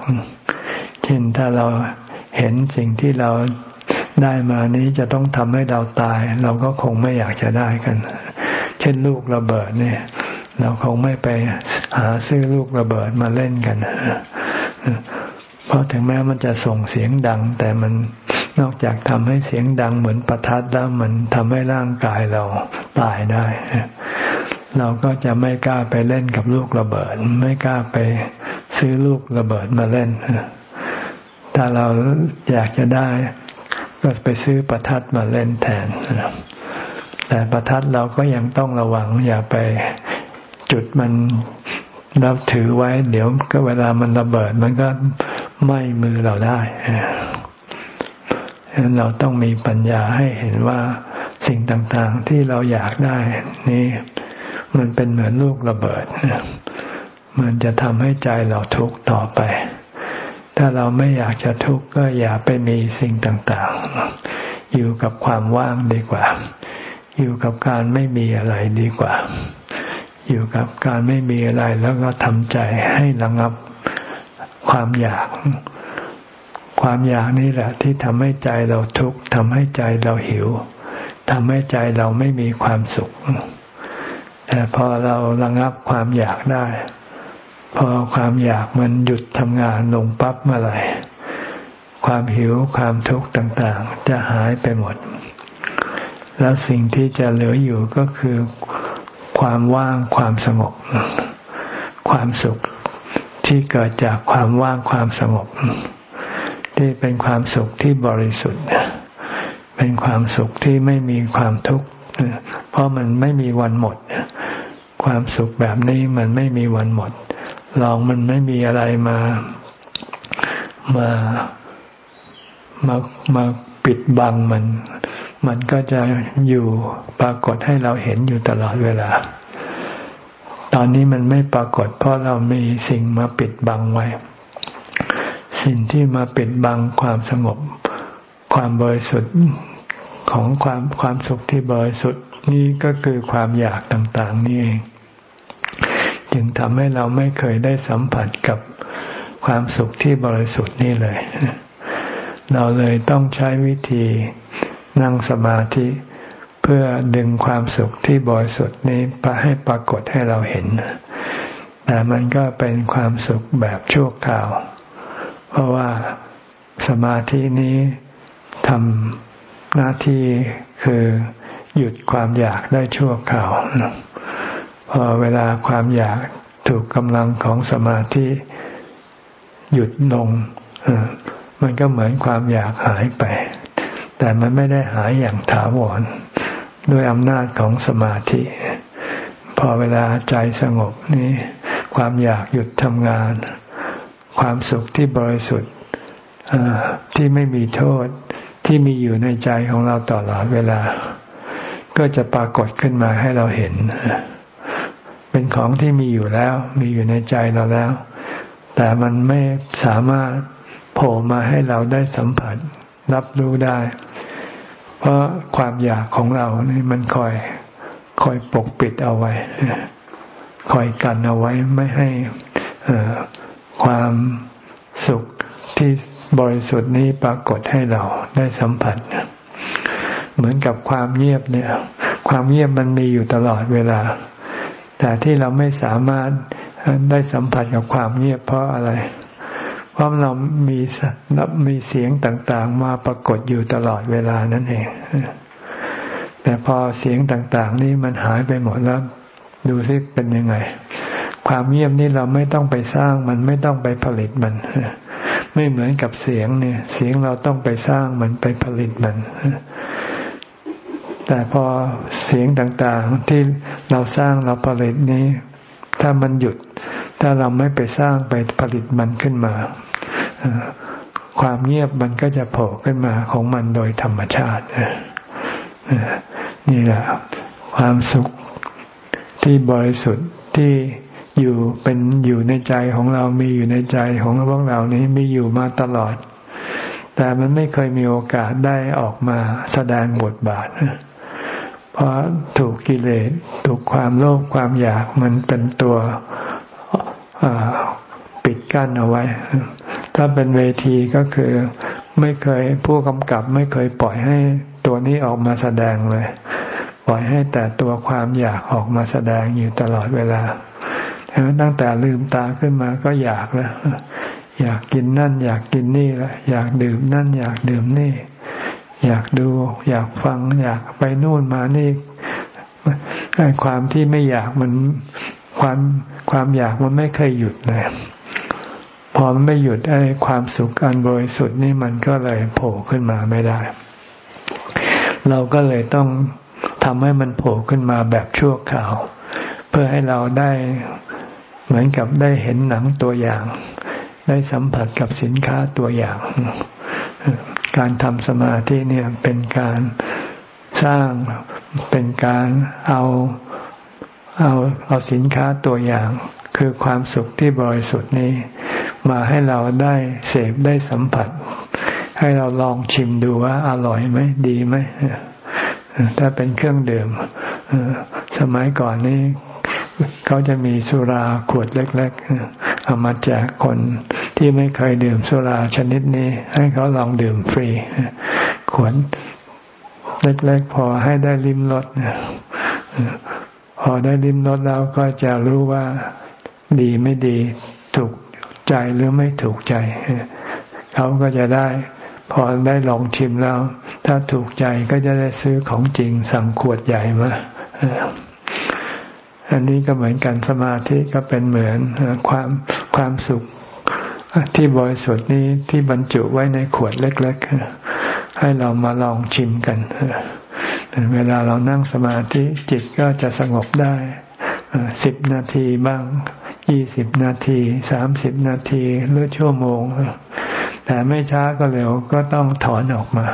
A: เช่นถ้าเราเห็นสิ่งที่เรา ได้มานี้จะต้องทำให้เราตาย เราก็คงไม่อยากจะได้กัน เช่นลูกระเบิดเนี่ย เราคงไม่ไปหาซื้อลูกระเบิดมาเล่นกัน เพราะถึงแม้มันจะส่งเสียงดัง แต่มันนอกจากทำให้เสียงดังเหมือนประทัดแล้วมันทำให้ร่างกายเราตายได้ เราก็จะไม่กล้าไปเล่นกับลูกระเบิด ไม่กล้าไปซื้อลูกระเบิดมาเล่น ถ้าเราอยากจะได้ ก็ไปซื้อประทัดมาเล่นแทนแต่ประทัดเราก็ยังต้องระวัง อย่าไปจุดมันรับถือไว้ เดี๋ยวก็เวลามันระเบิด มันก็ไหม้มือเราได้ฉะนั้นเราต้องมีปัญญาให้เห็นว่าสิ่งต่างๆที่เราอยากได้ นี่มันเป็นเหมือนลูกระเบิดมันจะทำให้ใจเราทุกข์ต่อไป ถ้าเราไม่อยากจะทุกข์ก็อย่าไปมีสิ่งต่างๆ อยู่กับความว่างดีกว่า อยู่กับการไม่มีอะไรดีกว่า อยู่กับการไม่มีอะไรแล้วก็ทำใจให้ระงับความอยาก ความอยากนี่แหละ ที่ทำให้ใจเราทุกข์ทำให้ใจเราหิวทำให้ใจเราไม่มีความสุข แต่พอเราระงับความอยากได้ พอความอยากมันหยุดทำงานลงปั๊บเมื่อไหร่ความหิวความทุกข์ต่างๆ จะหายไปหมด แล้วสิ่งที่จะเหลืออยู่ก็คือความว่างความสงบ ความสุขที่เกิดจากความว่างความสงบ ที่เป็นความสุขที่บริสุทธิ์ เป็นความสุขที่ไม่มีความทุกข์เพราะมันไม่มีวันหมด ความสุขแบบนี้มันไม่มีวันหมด ลองมันไม่มีอะไรมามามามาปิดบังมัน มันก็จะอยู่ปรากฏให้เราเห็นอยู่ตลอดเวลา ตอนนี้มันไม่ปรากฏ เพราะเรามีสิ่งมาปิดบังไว้ สิ่งที่มาปิดบังความสงบ ความบริสุทธิ์ของความความสุขที่บริสุทธิ์นี่ก็คือความอยากต่าง ๆ นี่เอง จึงทำให้เราไม่เคยได้สัมผัสกับความสุขที่บริสุทธิ์นี่เลย เราเลยต้องใช้วิธีนั่งสมาธิเพื่อดึงความสุขที่บริสุทธิ์นี้ไปให้ปรากฏให้เราเห็น แต่มันก็เป็นความสุขแบบชั่วคราว เพราะว่าสมาธินี้ทำหน้าที่คือหยุดความอยากได้ชั่วคราว พอเวลาความอยากถูกกำลังของสมาธิหยุดลงมันก็เหมือนความอยากหายไป แต่มันไม่ได้หายอย่างถาวรด้วยอำนาจของสมาธิ พอเวลาใจสงบนี้ ความอยากหยุดทำงาน ความสุขที่บริสุทธิ์ที่ไม่มีโทษที่มีอยู่ในใจของเราตลอดเวลา ก็จะปรากฏขึ้นมาให้เราเห็น เป็นของที่มีอยู่แล้ว มีอยู่ในใจเราแล้ว แต่มันไม่สามารถโผล่มาให้เราได้สัมผัสรับรู้ได้ เพราะความอยากของเรานี่มันคอยคอยปกปิดเอาไว้คอยกันเอาไว้ไม่ให้ความสุขที่บริสุทธิ์นี้ปรากฏให้เราได้สัมผัส เหมือนกับความเงียบเนี่ย ความเงียบมันมีอยู่ตลอดเวลา แต่ที่เราไม่สามารถได้สัมผัสกับความเงียบเพราะอะไร เพราะเรามีมีเสียงต่างๆ มาปรากฏอยู่ตลอดเวลานั่นเอง แต่พอเสียงต่างๆ นี่มันหายไปหมดแล้ว ดูซิเป็นยังไง ความเงียบนี่เราไม่ต้องไปสร้างมันไม่ต้องไปผลิตมันไม่เหมือนกับเสียงเนี่ย เสียงเราต้องไปสร้างมันไปผลิตมัน แต่พอเสียงต่างๆที่เราสร้างเราผลิตนี้ ถ้ามันหยุด ถ้าเราไม่ไปสร้างไปผลิตมันขึ้นมา ความเงียบมันก็จะโผล่ขึ้นมาของมันโดยธรรมชาตินี่แหละความสุขที่บริสุทธิ์ที่อยู่เป็นอยู่ในใจของเรา มีอยู่ในใจของพวกเรานี้มีอยู่มาตลอด แต่มันไม่เคยมีโอกาสได้ออกมาแสดงบทบาท เพราะถูกกิเลสถูกความโลภความอยากมันเป็นตัวปิดกั้นเอาไว้ ถ้าเป็นเวทีก็คือไม่เคยผู้กำกับไม่เคยปล่อยให้ตัวนี้ออกมาแสดงเลย ปล่อยให้แต่ตัวความอยากออกมาแสดงอยู่ตลอดเวลาตั้งแต่ลืมตาขึ้นมาก็อยากแล้วอยากกินนั่น อยากกินนี่ละอยากดื่มนั่น อยากดื่มนี่ อยากดู อยากฟัง อยากไปนู่นมานี่ความที่ไม่อยากมันความความอยากมันไม่เคยหยุดเลยพอมันไม่หยุดไอ้ความสุขอันบริสุทธิ์นี่มันก็เลยโผล่ขึ้นมาไม่ได้ เราก็เลยต้องทำให้มันโผล่ขึ้นมาแบบชั่วคราว เพื่อให้เราได้เหมือนกับได้เห็นหนังตัวอย่าง ได้สัมผัสกับสินค้าตัวอย่าง การทำสมาธิเนี่ยเป็นการสร้างเป็นการเอาเอาเอาสินค้าตัวอย่าง คือความสุขที่บริสุทธิ์นี้ มาให้เราได้เสพได้สัมผัส ให้เราลองชิมดูว่าอร่อยไหมดีไหมถ้าเป็นเครื่องดื่มสมัยก่อนนี้เขาจะมีสุราขวดเล็ก ๆ เอามาแจกคน ที่ไม่เคยดื่มสุราชนิดนี้ ให้เขาลองดื่มฟรีขวดเล็กๆพอให้ได้ลิ้มรสพอได้ลิ้มรสแล้วก็จะรู้ว่าดีไม่ดี ถูกใจหรือไม่ถูกใจ เขาก็จะได้ พอได้ลองชิมแล้ว ถ้าถูกใจก็จะได้ซื้อของจริงสั่งขวดใหญ่มาอันนี้ก็เหมือนกันสมาธิก็เป็นเหมือนความความสุข ที่บริสุทธิ์นี้ที่บรรจุไว้ในขวดเล็ก ๆ ให้เรามาลองชิมกันเวลาเรานั่งสมาธิจิตก็จะสงบได้สิบนาทีบ้างยี่สิบนาทีสามสิบนาทีหรือชั่วโมง แต่ไม่ช้าก็เร็วก็ต้องถอนออกมา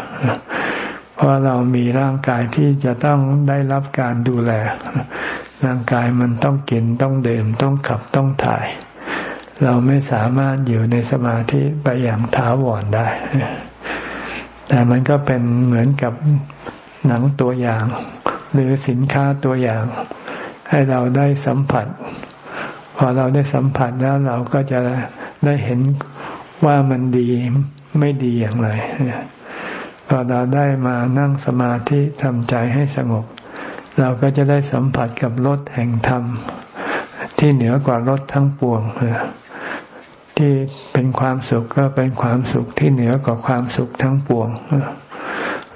A: เพราะเรามีร่างกายที่จะต้องได้รับการดูแล ร่างกายมันต้องกินต้องเดื่มต้องขับต้องถ่าย เราไม่สามารถอยู่ในสมาธิไปอย่างถาวรได้ แต่มันก็เป็นเหมือนกับหนังตัวอย่าง หรือสินค้าตัวอย่าง ให้เราได้สัมผัส พอเราได้สัมผัสแล้วเราก็จะได้เห็นว่ามันดีไม่ดีอย่างไรพอเราได้มานั่งสมาธิทำใจให้สงบ เราก็จะได้สัมผัสกับรสแห่งธรรม ที่เหนือกว่ารสทั้งปวง ที่เป็นความสุขก็เป็นความสุขที่เหนือกว่าความสุขทั้งปวง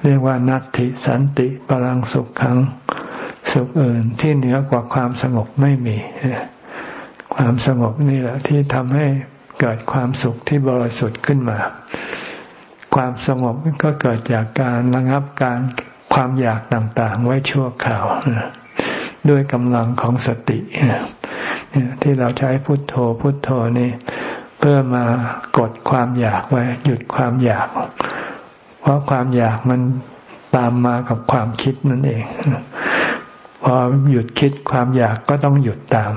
A: เรียกว่านัตติสันติพลังสุขขังสุขอื่นที่เหนือกว่าความสงบไม่มี ความสงบนี่แหละที่ทำให้เกิดความสุขที่บริสุทธิ์ขึ้นมา ความสงบก็เกิดจากการระงับการความอยากต่างๆ ไว้ชั่วคราวด้วยกำลังของสติที่เราใช้พุทโธพุทโธนี่ พื่อมากดความอยากไว้ หยุดความอยาก เพราะความอยากมันตามมากับความคิดนั่นเอง พอหยุดคิดความอยากก็ต้องหยุดตาม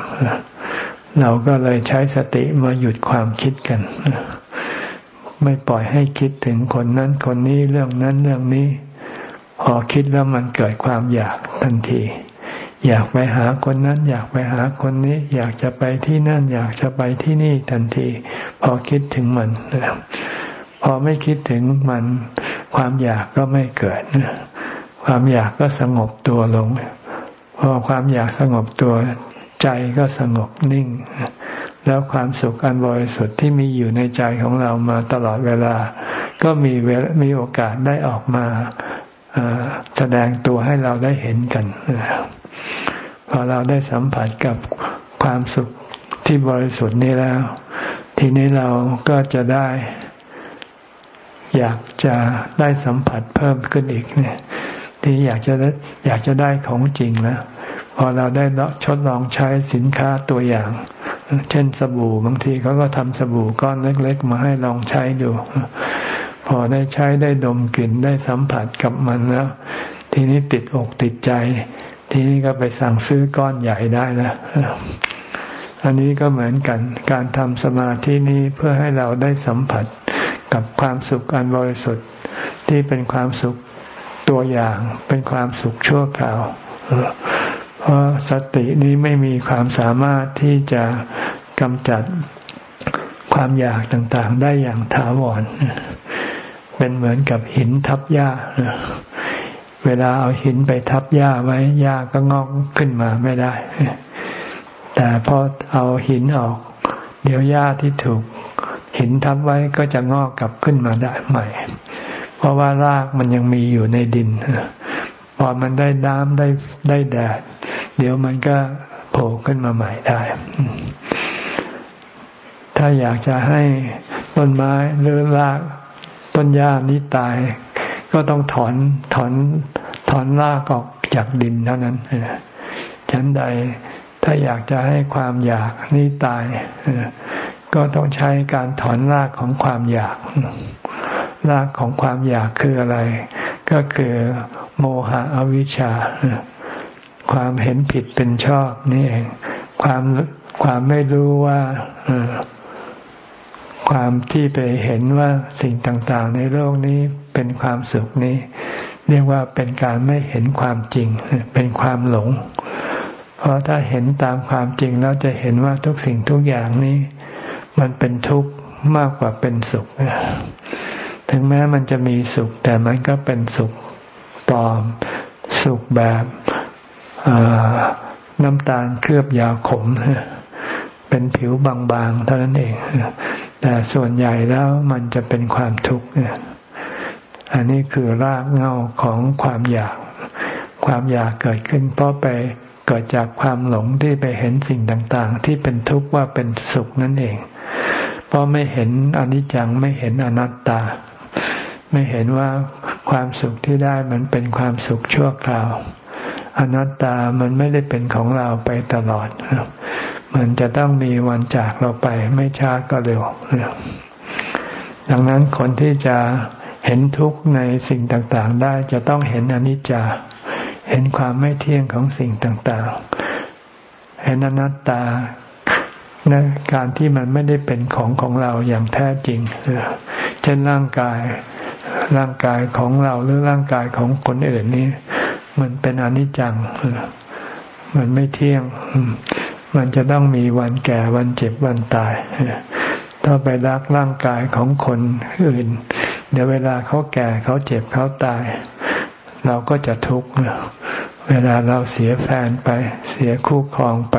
A: เราก็เลยใช้สติมาหยุดความคิดกัน ไม่ปล่อยให้คิดถึงคนนั้นคนนี้เรื่องนั้นเรื่องนี้ พอคิดแล้วมันเกิดความอยากทันที อยากไปหาคนนั้น อยากไปหาคนนี้ อยากจะไปที่นั่น อยากจะไปที่นี่ทันที พอคิดถึงมันพอไม่คิดถึงมัน ความอยากก็ไม่เกิดความอยากก็สงบตัวลง พอความอยากสงบตัวใจก็สงบนิ่ง แล้วความสุขอันบริสุทธิ์ที่มีอยู่ในใจของเรามาตลอดเวลา ก็มีเวลมีโอกาสได้ออกมาแสดงตัวให้เราได้เห็นกัน พอเราได้สัมผัสกับความสุขที่บริสุทธิ์นี้แล้ว ทีนี้เราก็จะได้ อยากจะได้สัมผัสเพิ่มขึ้นอีกเนี่ย ที่อยากจะอยากจะได้ของจริงแล้วพอเราได้ทดลองใช้สินค้าตัวอย่าง เช่นสบู่บางทีเขาก็ทำสบู่ก้อนเล็ก ๆ มาให้ลองใช้ดู พอได้ใช้ได้ดมกลิ่นได้สัมผัสกับมันแล้ว ทีนี้ติดอกติดใจ ทีนี้ก็ไปสั่งซื้อก้อนใหญ่ได้แล้วอันนี้ก็เหมือนกัน การทำสมาธินี้เพื่อให้เราได้สัมผัสกับความสุขอันบริสุทธิ์ที่เป็นความสุขตัวอย่าง เป็นความสุขชั่วคราว เพราะสตินี้ไม่มีความสามารถที่จะกำจัดความอยากต่างๆ ได้อย่างถาวร เป็นเหมือนกับหินทับหญ้า เวลาเอาหินไปทับหญ้าไว้หญ้าก็งอกขึ้นมาไม่ได้ แต่พอเอาหินออก เดี๋ยวหญ้าที่ถูกหินทับไว้ก็จะงอกกลับขึ้นมาได้ใหม่ เพราะว่ารากมันยังมีอยู่ในดินพอมันได้น้ำได้ได้แดด เดี๋ยวมันก็โผล่ขึ้นมาใหม่ได้ ถ้าอยากจะให้ต้นไม้หรือรากต้นหญ้านี้ตาย ก็ต้องถอนถอนถอนรากออกจากดินเท่านั้นฉันใดถ้าอยากจะให้ความอยากนี้ตาย ก็ต้องใช้การถอนรากของความอยาก รากของความอยากคืออะไร ก็คือโมหะอวิชชา ความเห็นผิดเป็นชอบนี่เอง ความความไม่รู้ว่าความที่ไปเห็นว่าสิ่งต่าง ๆ ในโลกนี้ เป็นความสุขนี้ เรียกว่าเป็นการไม่เห็นความจริง เป็นความหลง เพราะถ้าเห็นตามความจริงแล้วจะเห็นว่าทุกสิ่งทุกอย่างนี้ มันเป็นทุกข์มากกว่าเป็นสุข ถึงแม้มันจะมีสุข แต่มันก็เป็นสุขปลอม สุขแบบน้ำตาลเคลือบยาขมเป็นผิวบางๆ เท่านั้นเอง แต่ส่วนใหญ่แล้วมันจะเป็นความทุกข์ อันนี้คือรากเหง้าของความอยาก ความอยากเกิดขึ้น เพราะไปเกิดจากความหลงที่ไปเห็นสิ่งต่างๆ ที่เป็นทุกข์ว่าเป็นสุขนั่นเอง เพราะไม่เห็นอนิจจังไม่เห็นอนัตตา ไม่เห็นว่าความสุขที่ได้มันเป็นความสุขชั่วคราว อนัตตามันไม่ได้เป็นของเราไปตลอด มันจะต้องมีวันจากเราไปไม่ช้าก็เร็วดังนั้นคนที่จะ เห็นทุกข์ในสิ่งต่างๆ ได้จะต้องเห็นอนิจจา เห็นความไม่เที่ยงของสิ่งต่างๆ เห็นอนัตตาการที่มันไม่ได้เป็นของของเราอย่างแท้จริง เช่นร่างกาย ร่างกายของเราหรือร่างกายของคนอื่นนี้มันเป็นอนิจจัง มันไม่เที่ยง มันจะต้องมีวันแก่วันเจ็บวันตาย ถ้าไปรักร่างกายของคนอื่น เดี๋ยวเวลาเขาแก่เขาเจ็บเขาตาย เราก็จะทุกข์เวลาเราเสียแฟนไป เสียคู่ครองไป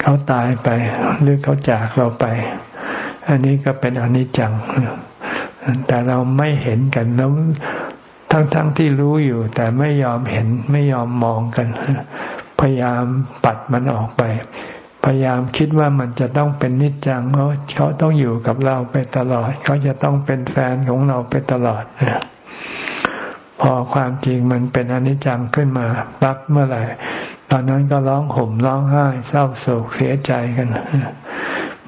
A: เขาตายไป หรือเขาจากเราไป อันนี้ก็เป็นอนิจจัง แต่เราไม่เห็นกันแล้วทั้งๆทที่รู้อยู่ แต่ไม่ยอมเห็นไม่ยอมมองกัน พยายามปัดมันออกไป พยายามคิดว่ามันจะต้องเป็นนิจจังเขาต้องอยู่กับเราไปตลอด เขาจะต้องเป็นแฟนของเราไปตลอดพอความจริงมันเป็นอนิจจังขึ้นมาปั๊บเมื่อไหร่ ตอนนั้นก็ร้องห่มร้องไห้ เศร้าโศกเสียใจกัน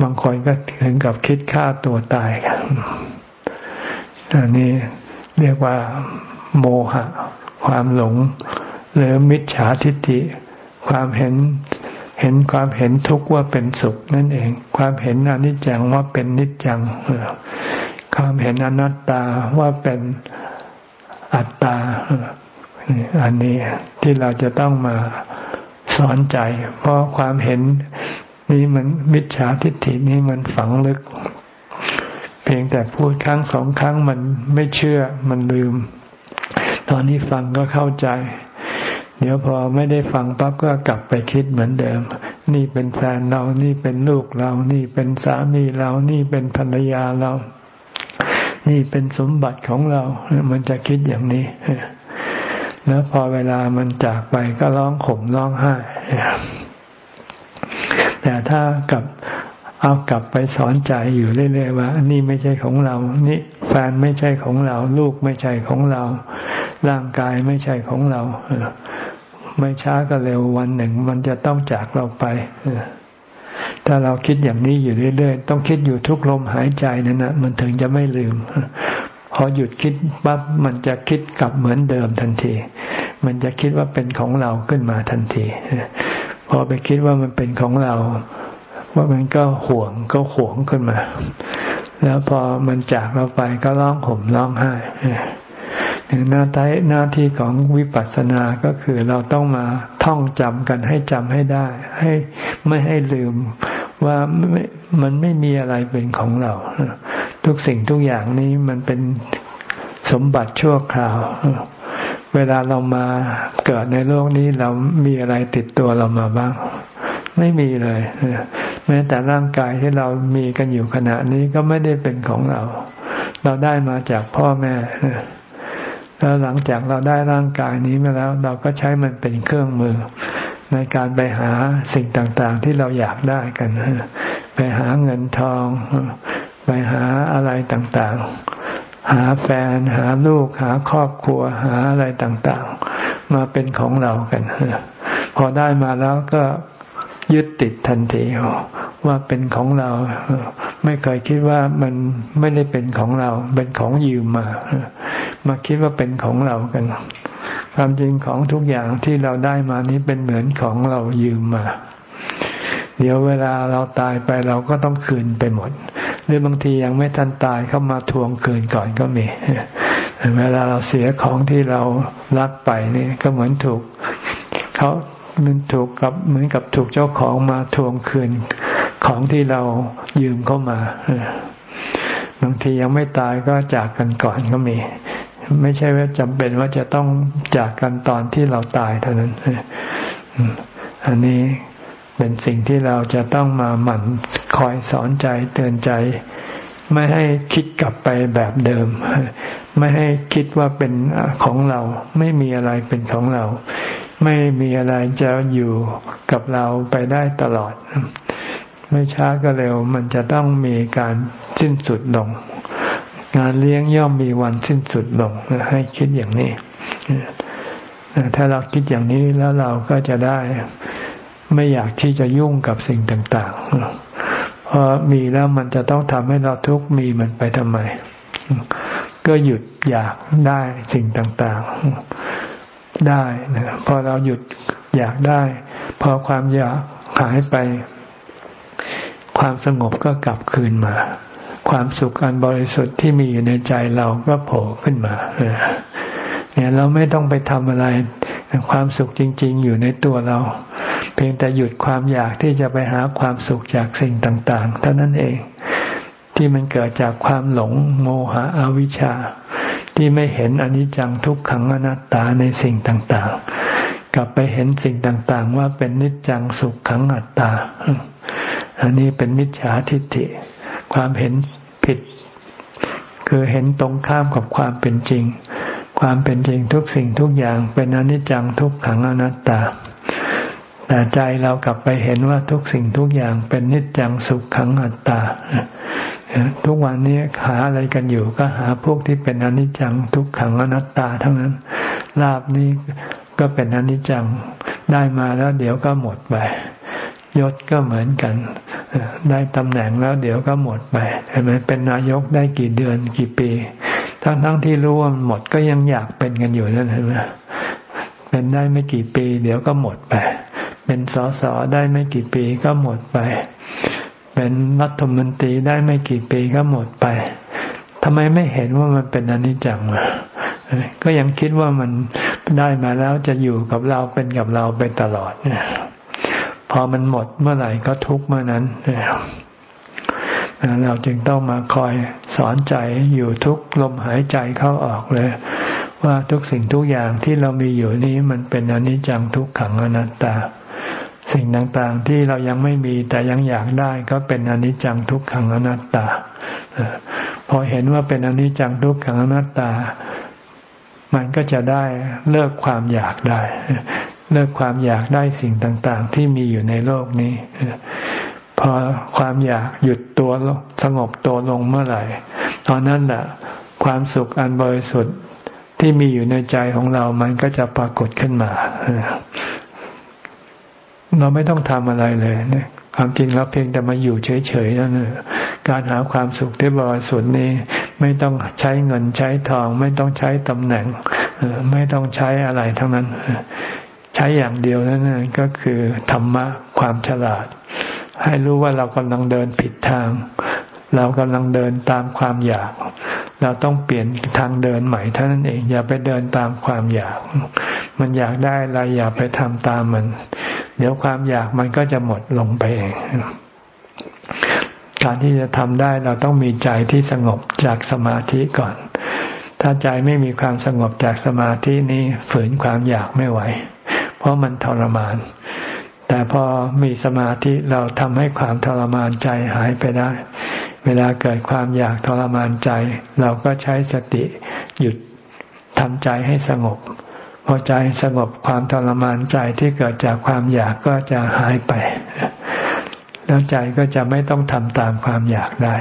A: บางคนก็ถึงกับคิดฆ่าตัวตายกันอันนี้เรียกว่าโมหะ ความหลง หรือมิจฉาทิฏฐิ ความเห็น เห็นความเห็นทุกข์ว่าเป็นสุขนั่นเอง ความเห็นอนิจจังว่าเป็นนิจจัง ความเห็นอนัตตาว่าเป็นอัตตาอันนี้ที่เราจะต้องมาสอนใจ เพราะความเห็นนี้มันมิจฉาทิฏฐินี้มันฝังลึก เพียงแต่พูดครั้งสองครั้งมันไม่เชื่อมันลืม ตอนนี้ฟังก็เข้าใจ เดี๋ยวพอไม่ได้ฟังปั๊บก็กลับไปคิดเหมือนเดิม นี่เป็นแฟนเรา นี่เป็นลูกเรา นี่เป็นสามีเรา นี่เป็นภรรยาเรา นี่เป็นสมบัติของเรา มันจะคิดอย่างนี้ แล้วพอเวลามันจากไปก็ร้องข่มร้องไห้ แต่ถ้ากับเอากลับไปสอนใจอยู่เรื่อยๆว่า นี่ไม่ใช่ของเรา นี่แฟนไม่ใช่ของเรา ลูกไม่ใช่ของเรา ร่างกายไม่ใช่ของเรา ไม่ช้าก็เร็ววันหนึ่ง มันจะต้องจากเราไปถ้าเราคิดอย่างนี้อยู่เรื่อยๆ ต้องคิดอยู่ทุกลมหายใจนั่นนะมันถึงจะไม่ลืม พอหยุดคิดปั๊บมันจะคิดกลับเหมือนเดิมทันที มันจะคิดว่าเป็นของเราขึ้นมาทันที พอไปคิดว่ามันเป็นของเรา ว่ามันก็ห่วงก็ห่วงขึ้นมา แล้วพอมันจากเราไปก็ร้องห่มร้องไห้ หน้าที่หน้าที่ของวิปัสสนาก็คือเราต้องมาท่องจำกันให้จำให้ได้ ให้ไม่ให้ลืมว่ามันไม่มีอะไรเป็นของเรา ทุกสิ่งทุกอย่างนี้มันเป็นสมบัติชั่วคราว เวลาเรามาเกิดในโลกนี้เรามีอะไรติดตัวเรามาบ้าง ไม่มีเลยแม้แต่ร่างกายที่เรามีกันอยู่ขณะนี้ก็ไม่ได้เป็นของเรา เราได้มาจากพ่อแม่ แล้วหลังจากเราได้ร่างกายนี้มาแล้ว เราก็ใช้มันเป็นเครื่องมือ ในการไปหาสิ่งต่างๆ ที่เราอยากได้กัน ไปหาเงินทอง ไปหาอะไรต่างๆ หาแฟน หาลูก หาครอบครัว หาอะไรต่างๆ มาเป็นของเรากัน พอได้มาแล้วก็ ติดทันทีว่าเป็นของเรา ไม่เคยคิดว่ามันไม่ได้เป็นของเรา เป็นของยืมมา มาคิดว่าเป็นของเรากัน ความจริงของทุกอย่างที่เราได้มานี้เป็นเหมือนของเรายืมมาเดี๋ยวเวลาเราตายไปเราก็ต้องคืนไปหมด หรือบางทียังไม่ทันตายเข้ามาทวงคืนก่อนก็มี เวลาเราเสียของที่เรารักไปนี่ก็เหมือนถูกเขา มันถูกกับเหมือนกับถูกเจ้าของมาทวงคืนของที่เรายืมเข้ามาบางทียังไม่ตายก็จากกันก่อนก็มี ไม่ใช่ว่าจำเป็นว่าจะต้องจากกันตอนที่เราตายเท่านั้นอันนี้เป็นสิ่งที่เราจะต้องมาหมั่นคอยสอนใจเตือนใจ ไม่ให้คิดกลับไปแบบเดิม ไม่ให้คิดว่าเป็นของเรา ไม่มีอะไรเป็นของเรา ไม่มีอะไรจะอยู่กับเราไปได้ตลอด ไม่ช้าก็เร็ว มันจะต้องมีการสิ้นสุดลง งานเลี้ยงย่อมมีวันสิ้นสุดลงให้คิดอย่างนี้ ถ้าเราคิดอย่างนี้แล้วเราก็จะได้ไม่อยากที่จะยุ่งกับสิ่งต่างๆ เพราะมีแล้วมันจะต้องทำให้เราทุกข์มีมันไปทำไม ก็หยุดอยากได้สิ่งต่างๆ ได้นะพอเราหยุดอยากได้ พอความอยากหายไป ความสงบก็กลับคืนมา ความสุขอันบริสุทธิ์ที่มีอยู่ในใจเราก็โผล่ขึ้นมาเนี่ยเราไม่ต้องไปทำอะไร ความสุขจริง ๆ อยู่ในตัวเรา เพียงแต่หยุดความอยากที่จะไปหาความสุขจากสิ่งต่าง ๆ เท่านั้นเองที่มันเกิดจากความหลงโมหะอวิชชา ที่ไม่เห็นอนิจจังทุกขังอนัตตาในสิ่งต่างๆ กลับไปเห็นสิ่งต่างๆ ว่าเป็นนิจจังสุขขังอัตตา อันนี้เป็นมิจฉาทิฏฐิ ความเห็นผิด คือเห็นตรงข้ามกับความเป็นจริง ความเป็นจริงทุกสิ่งทุกอย่างเป็นอนิจจังทุกขังอนัตตา แต่ใจเรากลับไปเห็นว่าทุกสิ่งทุกอย่างเป็นนิจจังสุขขังอัตตา ทุกวันนี้หาอะไรกันอยู่ก็หาพวกที่เป็นอนิจจังทุกขังอนัตตาทั้งนั้น ลาบนี้ก็เป็นอนิจจังได้มาแล้วเดี๋ยวก็หมดไปยศก็เหมือนกัน ได้ตำแหน่งแล้วเดี๋ยวก็หมดไปเห็นไหมเป็นนายกได้กี่เดือนกี่ปี ทั้งทั้งที่รู้ว่าหมดก็ยังอยากเป็นกันอยู่นั่นเห็นไหมเป็นได้ไม่กี่ปี เดี๋ยวก็หมดไป เป็นสสได้ไม่กี่ปีก็หมดไป เป็นรัฐมนตรีได้ไม่กี่ปีก็หมดไปทำไมไม่เห็นว่ามันเป็นอนิจจังก็ยังคิดว่ามันได้มาแล้วจะอยู่กับเราเป็นกับเราไปตลอดพอมันหมดเมื่อไหร่ก็ทุกเมื่อนั้นเราจึงต้องมาคอยสอนใจอยู่ทุกลมหายใจเข้าออกเลย ว่าทุกสิ่งทุกอย่างที่เรามีอยู่นี้มันเป็นอนิจจังทุกขังอนัตตา สิ่งต่างๆที่เรายังไม่มีแต่ยังอยากได้ก็เป็นอนิจจังทุกขังอนัตตา พอเห็นว่าเป็นอนิจจังทุกขังอนัตตา มันก็จะได้เลิกความอยากได้ เลิกความอยากได้สิ่งต่างๆ ที่มีอยู่ในโลกนี้ พอความอยากหยุดตัวสงบตัวลงเมื่อไหร่ ตอนนั้นแหละความสุขอันบริสุทธิ์ที่มีอยู่ในใจของเรามันก็จะปรากฏขึ้นมา เราไม่ต้องทำอะไรเลยเนี่ยความจริงเราเพียงแต่มาอยู่เฉยๆนั่นเองการหาความสุขที่บริสุทธิ์นี้ ไม่ต้องใช้เงินใช้ทอง ไม่ต้องใช้ตำแหน่งไม่ต้องใช้อะไรทั้งนั้น ใช้อย่างเดียวนั่นก็คือธรรมะความฉลาด ให้รู้ว่าเรากำลังเดินผิดทาง เรากำลังเดินตามความอยาก เราต้องเปลี่ยนทางเดินใหม่เท่านั้นเอง อย่าไปเดินตามความอยาก มันอยากได้อะไรอย่าไปทำตามมัน เดี๋ยวความอยากมันก็จะหมดลงไปเองการที่จะทำได้เราต้องมีใจที่สงบจากสมาธิก่อน ถ้าใจไม่มีความสงบจากสมาธินี้ฝืนความอยากไม่ไหว เพราะมันทรมาน แต่พอมีสมาธิเราทำให้ความทรมานใจหายไปได้ เวลาเกิดความอยากทรมานใจ เราก็ใช้สติหยุดทำใจให้สงบ พอใจสงบความทรมานใจที่เกิดจากความอยากก็จะหายไป แล้วใจก็จะไม่ต้องทำตามความอยากได้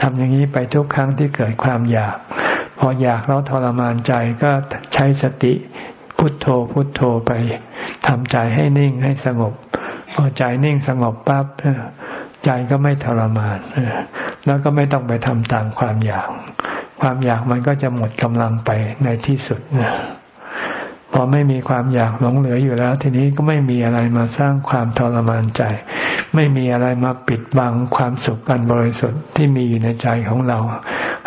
A: ทำอย่างนี้ไปทุกครั้งที่เกิดความอยาก พออยากแล้วทรมานใจก็ใช้สติพุทโธพุทโธไป ทำใจให้นิ่งให้สงบ พอใจนิ่งสงบปั๊บใจก็ไม่ทรมาน แล้วก็ไม่ต้องไปทำตามความอยาก ความอยากมันก็จะหมดกำลังไปในที่สุดนะพอไม่มีความอยากหลงเหลืออยู่แล้ว ทีนี้ก็ไม่มีอะไรมาสร้างความทรมานใจ ไม่มีอะไรมาปิดบังความสุขอันบริสุทธิ์ที่มีอยู่ในใจของเรา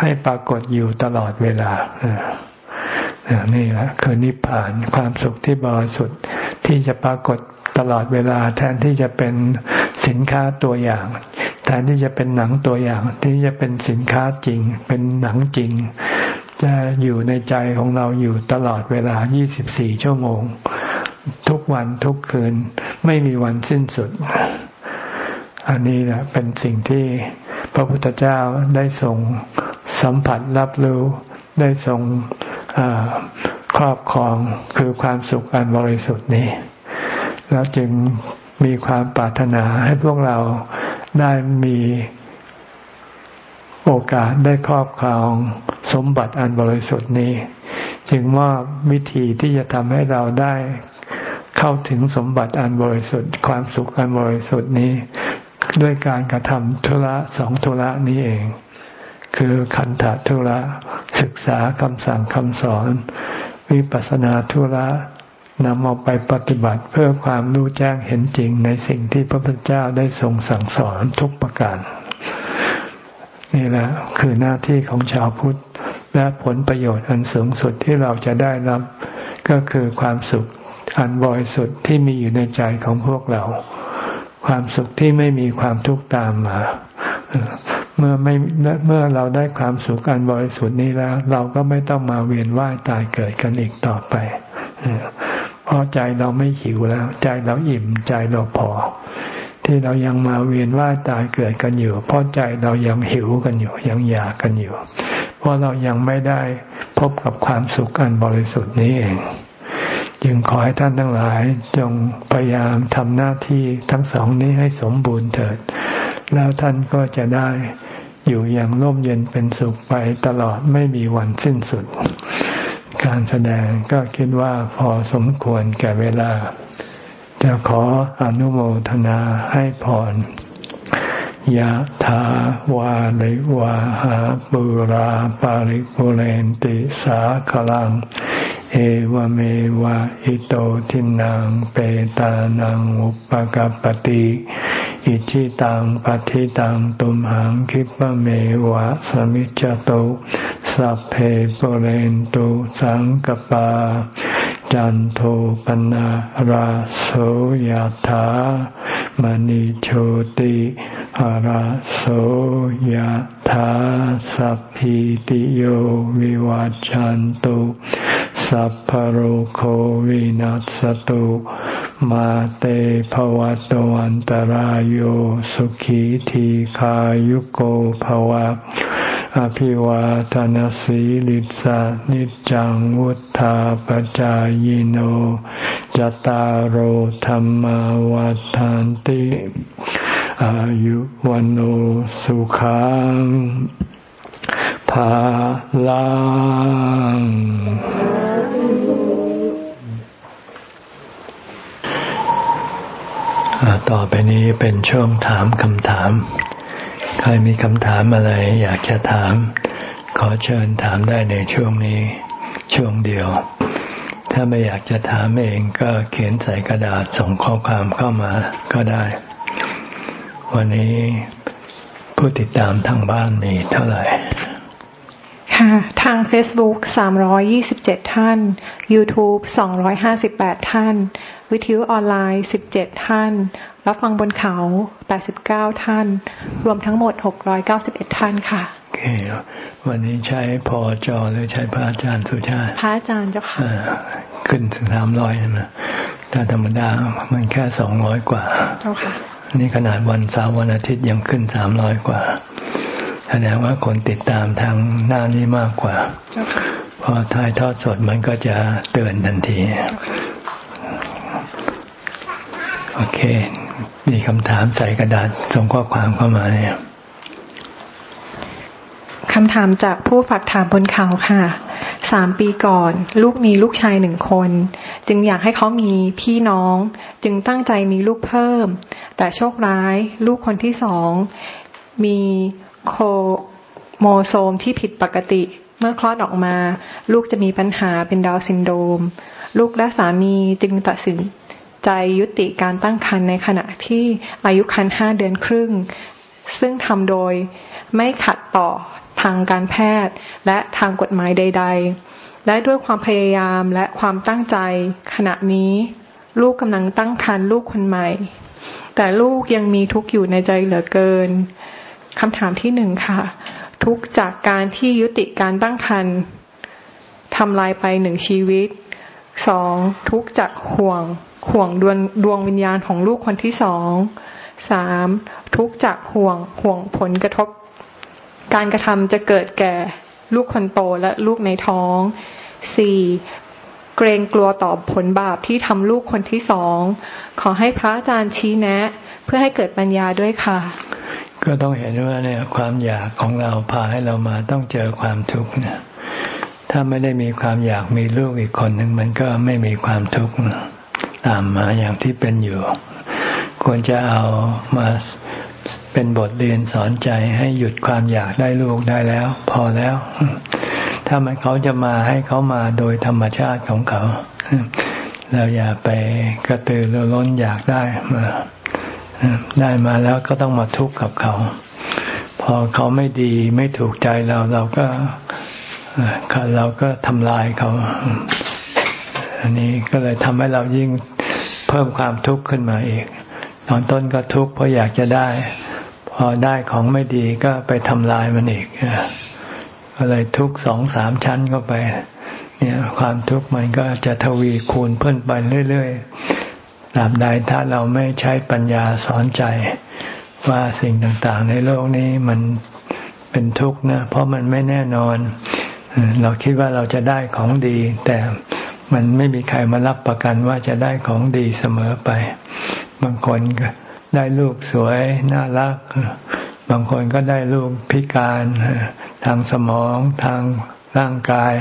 A: ให้ปรากฏอยู่ตลอดเวลานี่แหละคือนิพพานความสุขที่บริสุทธิ์ ที่จะปรากฏตลอดเวลา แทนที่จะเป็นสินค้าตัวอย่าง แทนที่จะเป็นหนังตัวอย่าง ที่จะเป็นสินค้าจริง เป็นหนังจริง จะอยู่ในใจของเราอยู่ตลอดเวลา 24 ชั่วโมง ทุกวันทุกคืนไม่มีวันสิ้นสุด อันนี้แหละเป็นสิ่งที่พระพุทธเจ้าได้ทรงสัมผัสรับรู้ได้ทรง ครอบครองคือความสุขอันบริสุทธิ์นี้ แล้วจึงมีความปรารถนาให้พวกเราได้มีโอกาสได้ครอบครองสมบัติอันบริสุทธิ์นี้ จึงมอบวิธีที่จะทำให้เราได้เข้าถึงสมบัติอันบริสุทธิ์ ความสุขอันบริสุทธิ์นี้ ด้วยการกระทำธุระสองธุระนี้เอง คือขันธธุระศึกษาคำสั่งคำสอน วิปัสสนาธุระนำเอาไปปฏิบัติเพื่อความรู้แจ้งเห็นจริงในสิ่งที่พระพุทธเจ้าได้ทรงสั่งสอนทุกประการ นี่แหละคือหน้าที่ของชาวพุทธ และผลประโยชน์อันสูงสุดที่เราจะได้รับ ก็คือความสุขอันบริสุทธิ์ที่มีอยู่ในใจของพวกเรา ความสุขที่ไม่มีความทุกข์ตามมา เมื่อไม่เมื่อเราได้ความสุขอันบริสุทธิ์นี้แล้ว เราก็ไม่ต้องมาเวียนว่ายตายเกิดกันอีกต่อไปเพราะใจเราไม่หิวแล้ว ใจเราอิ่มใจเราพอ ที่เรายังมาเวียนว่ายตายเกิดกันอยู่ เพราะใจเรายังหิวกันอยู่ ยังอยากกันอยู่ เพราะเรายังไม่ได้พบกับความสุขอันบริสุทธิ์นี้เองจึงขอให้ท่านทั้งหลายจงพยายามทำหน้าที่ทั้งสองนี้ให้สมบูรณ์เถิด แล้วท่านก็จะได้อยู่อย่างร่มเย็นเป็นสุขไปตลอดไม่มีวันสิ้นสุด การแสดงก็คิดว่าพอสมควรแก่เวลา จะขออนุโมทนาให้พรยะถาวาริวาหาปุราปาริปุเรนติสาขลัง เอวเมวะอิโตทินังเปตานังอุปกปติ อิทิตังปฏิตังตุมหังคิปะเมวะสมิจจโตสัพเพปเรนตุสังกปา จันโทปนะราโสยธามณิโชติราโสยธาสัพพิติโยวิวัจจันตุสัพพโรโควินัสตุ มาเตภวัตวันตารโยสุขีทีขายุโกภวะ อภิวาทานสีลิสานิจังวุธาปจายโนจตารโหธรรมวัฏานติ อายุวันโอสุขังภาลัง ต่อไปนี้เป็นช่วงถามคำถาม ใครมีคำถามอะไรอยากจะถาม ขอเชิญถามได้ในช่วงนี้ ช่วงเดียว ถ้าไม่อยากจะถามเองก็เขียนใส่กระดาษส่งข้อความเข้ามาก็ได้ วันนี้ผู้ติดตามทางบ้านมีเท่าไหร่
B: ค่ะ ทาง Facebook 327 ท่าน YouTube 258 ท่าน วิทยุออนไลน์ 17 ท่าน รับฟังบนเขา 89 ท่าน รวมทั้งหมด 691 ท่านค่ะ
C: โอเควันนี้ใช้พอจอหรือใช้พระอาจารย์สุชาติ
B: พระอาจารย์เจ้าค่ะ
C: ขึ้นถึงสามร้อยนะถ้าธรรมดามันแค่สองร้อยกว่า
B: เจ้าค่ะ
C: นี่ขนาดวันเสาร์วันอาทิตย์ยังขึ้นสามร้อยกว่าแสดงว่าคนติดตามทางหน้านี้มากกว่า
B: เจ้าค่ะ
C: พอถ่ายทอดสดมันก็จะเตือนทันที โอเค มีคำถามใส่กระดาษส่งข้อความเข้ามาเนี่ย
B: คำถามจากผู้ฝากถามบนเขาค่ะ สามปีก่อน ลูกมีลูกชายหนึ่งคน จึงอยากให้เขามีพี่น้อง จึงตั้งใจมีลูกเพิ่ม แต่โชคร้ายลูกคนที่สอง มีโคโมโซมที่ผิดปกติ เมื่อคลอดออกมา ลูกจะมีปัญหาเป็นดาวซินโดม ลูกและสามีจึงตัดสิน ใจยุติการตั้งครรภ์ในขณะที่อายุครรภ์ห้าเดือนครึ่ง ซึ่งทำโดยไม่ขัดต่อทางการแพทย์ และทางกฎหมายใด ๆ และด้วยความพยายามและความตั้งใจ ขณะนี้ ลูกกำลังตั้งครรภ์ลูกคนใหม่ แต่ลูกยังมีทุกข์อยู่ในใจเหลือเกินคำถามที่หนึ่งค่ะ ทุกจากการที่ยุติการตั้งครรภ์ทำลายไปหนึ่งชีวิต สองทุกจากห่วงห่วงดวงดวงวิญญาณของลูกคนที่สองสามทุกจากห่วงห่วงผลกระทบ การกระทำจะเกิดแก่ลูกคนโตและลูกในท้องสี่เกรงกลัวต่อผลบาปที่ทำลูกคนที่สอง ขอให้พระอาจารย์ชี้แนะ เพื่อให้เกิดปัญญาด้วยค่ะ
A: ก็ต้องเห็นว่าเนี่ยความอยากของเราพาให้เรามาต้องเจอความทุกข์เนี่ย ถ้าไม่ได้มีความอยากมีลูกอีกคนหนึ่งมันก็ไม่มีความทุกข์ตามมาอย่างที่เป็นอยู่ ควรจะเอามาเป็นบทเรียนสอนใจให้หยุดความอยากได้ลูกได้แล้ว พอแล้ว ถ้ามันเขาจะมาให้เขามาโดยธรรมชาติของเขา เราอย่าไปกระตือรือร้นอยากได้มาได้มาแล้วก็ต้องมาทุกข์กับเขา พอเขาไม่ดีไม่ถูกใจเราเราก็ เราก็ทำลายเขา อันนี้ก็เลยทำให้เรายิ่งเพิ่มความทุกข์ขึ้นมาอีก ตอนต้นก็ทุกข์เพราะอยากจะได้ พอได้ของไม่ดีก็ไปทำลายมันอีกก็เลยทุกข์สองสามชั้นเข้าไป เนี่ยความทุกข์มันก็จะทวีคูณเพิ่มไปเรื่อยๆตราบใดถ้าเราไม่ใช้ปัญญาสอนใจ ว่าสิ่งต่างๆ ในโลกนี้มันเป็นทุกข์นะ เพราะมันไม่แน่นอน เราคิดว่าเราจะได้ของดี แต่มันไม่มีใครมารับประกันว่าจะได้ของดีเสมอไป บางคนก็ได้ลูกสวยน่ารัก บางคนก็ได้ลูกพิการทางสมองทางร่างกาย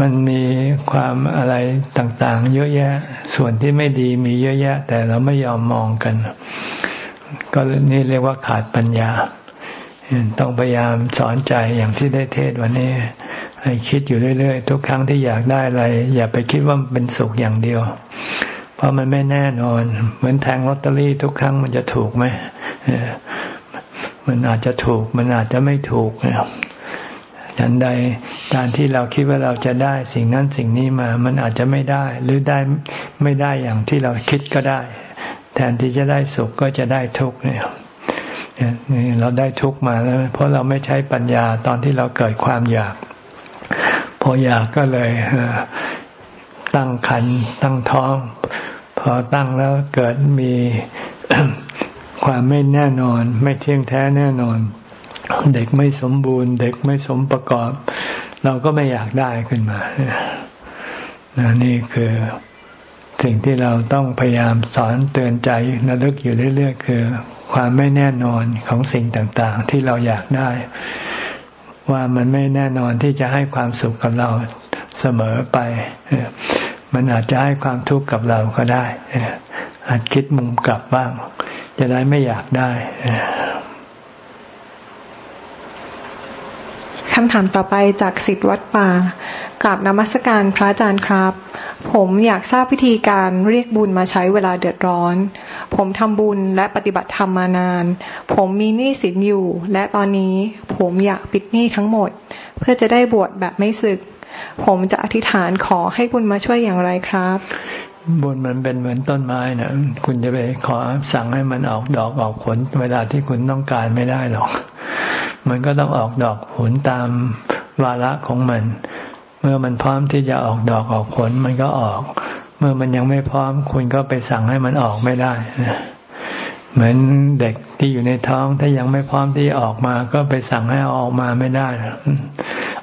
A: มันมีความอะไรต่าง ๆ เยอะแยะ ส่วนที่ไม่ดีมีเยอะแยะ แต่เราไม่ยอมมองกัน ก็นี่เรียกว่าขาดปัญญา ต้องพยายามสอนใจอย่างที่ได้เทศวันนี้ ให้คิดอยู่เรื่อยๆ ทุกครั้งที่อยากได้อะไร อย่าไปคิดว่าเป็นสุขอย่างเดียว เพราะมันไม่แน่นอน เหมือนแทงลอตเตอรี่ทุกครั้งมันจะถูกไหมมันอาจจะถูก มันอาจจะไม่ถูกฉันใดการที่เราคิดว่าเราจะได้สิ่งนั้นสิ่งนี้มา มันอาจจะไม่ได้ หรือได้ไม่ได้อย่างที่เราคิดก็ได้ แทนที่จะได้สุขก็จะได้ทุกข์เนี่ย นี่เราได้ทุกมาแล้ว เพราะเราไม่ใช้ปัญญาตอนที่เราเกิดความอยาก พออยากก็เลยตั้งขันตั้งท้อง พอตั้งแล้วเกิดมีความไม่แน่นอน ไม่เที่ยงแท้แน่นอน เด็กไม่สมบูรณ์ เด็กไม่สมประกอบ เราก็ไม่อยากได้ขึ้นมานี่คือสิ่งที่เราต้องพยายามสอนเตือนใจระลึกอยู่เรื่อยๆ คือ ความไม่แน่นอนของสิ่งต่างๆ ที่เราอยากได้ ว่ามันไม่แน่นอนที่จะให้ความสุขกับเราเสมอไป มันอาจจะให้ความทุกข์กับเราก็ได้อาจคิดมุมกลับบ้าง จะได้ไม่อยากได้
B: คำถามต่อไปจากสิทธิวัดป่ากราบนมัสการพระอาจารย์ครับ ผมอยากทราบวิธีการเรียกบุญมาใช้เวลาเดือดร้อน ผมทำบุญและปฏิบัติธรรมมานาน ผมมีหนี้สินอยู่ และตอนนี้ผมอยากปิดหนี้ทั้งหมด เพื่อจะได้บวชแบบไม่สึก ผมจะอธิษฐานขอให้บุญมาช่วยอย่างไรครับ
A: บุญมันเป็นเหมือนต้นไม้นะคุณจะไปขอสั่งให้มันออกดอกออกผล เวลาที่คุณต้องการไม่ได้หรอก มันก็ต้องออกดอกผลตามวาระของมัน เมื่อมันพร้อมที่จะออกดอกออกผลมันก็ออก เมื่อมันยังไม่พร้อม คุณก็ไปสั่งให้มันออกไม่ได้เหมือนเด็กที่อยู่ในท้องถ้ายังไม่พร้อมที่ออกมา ก็ไปสั่งให้ออกมาไม่ได้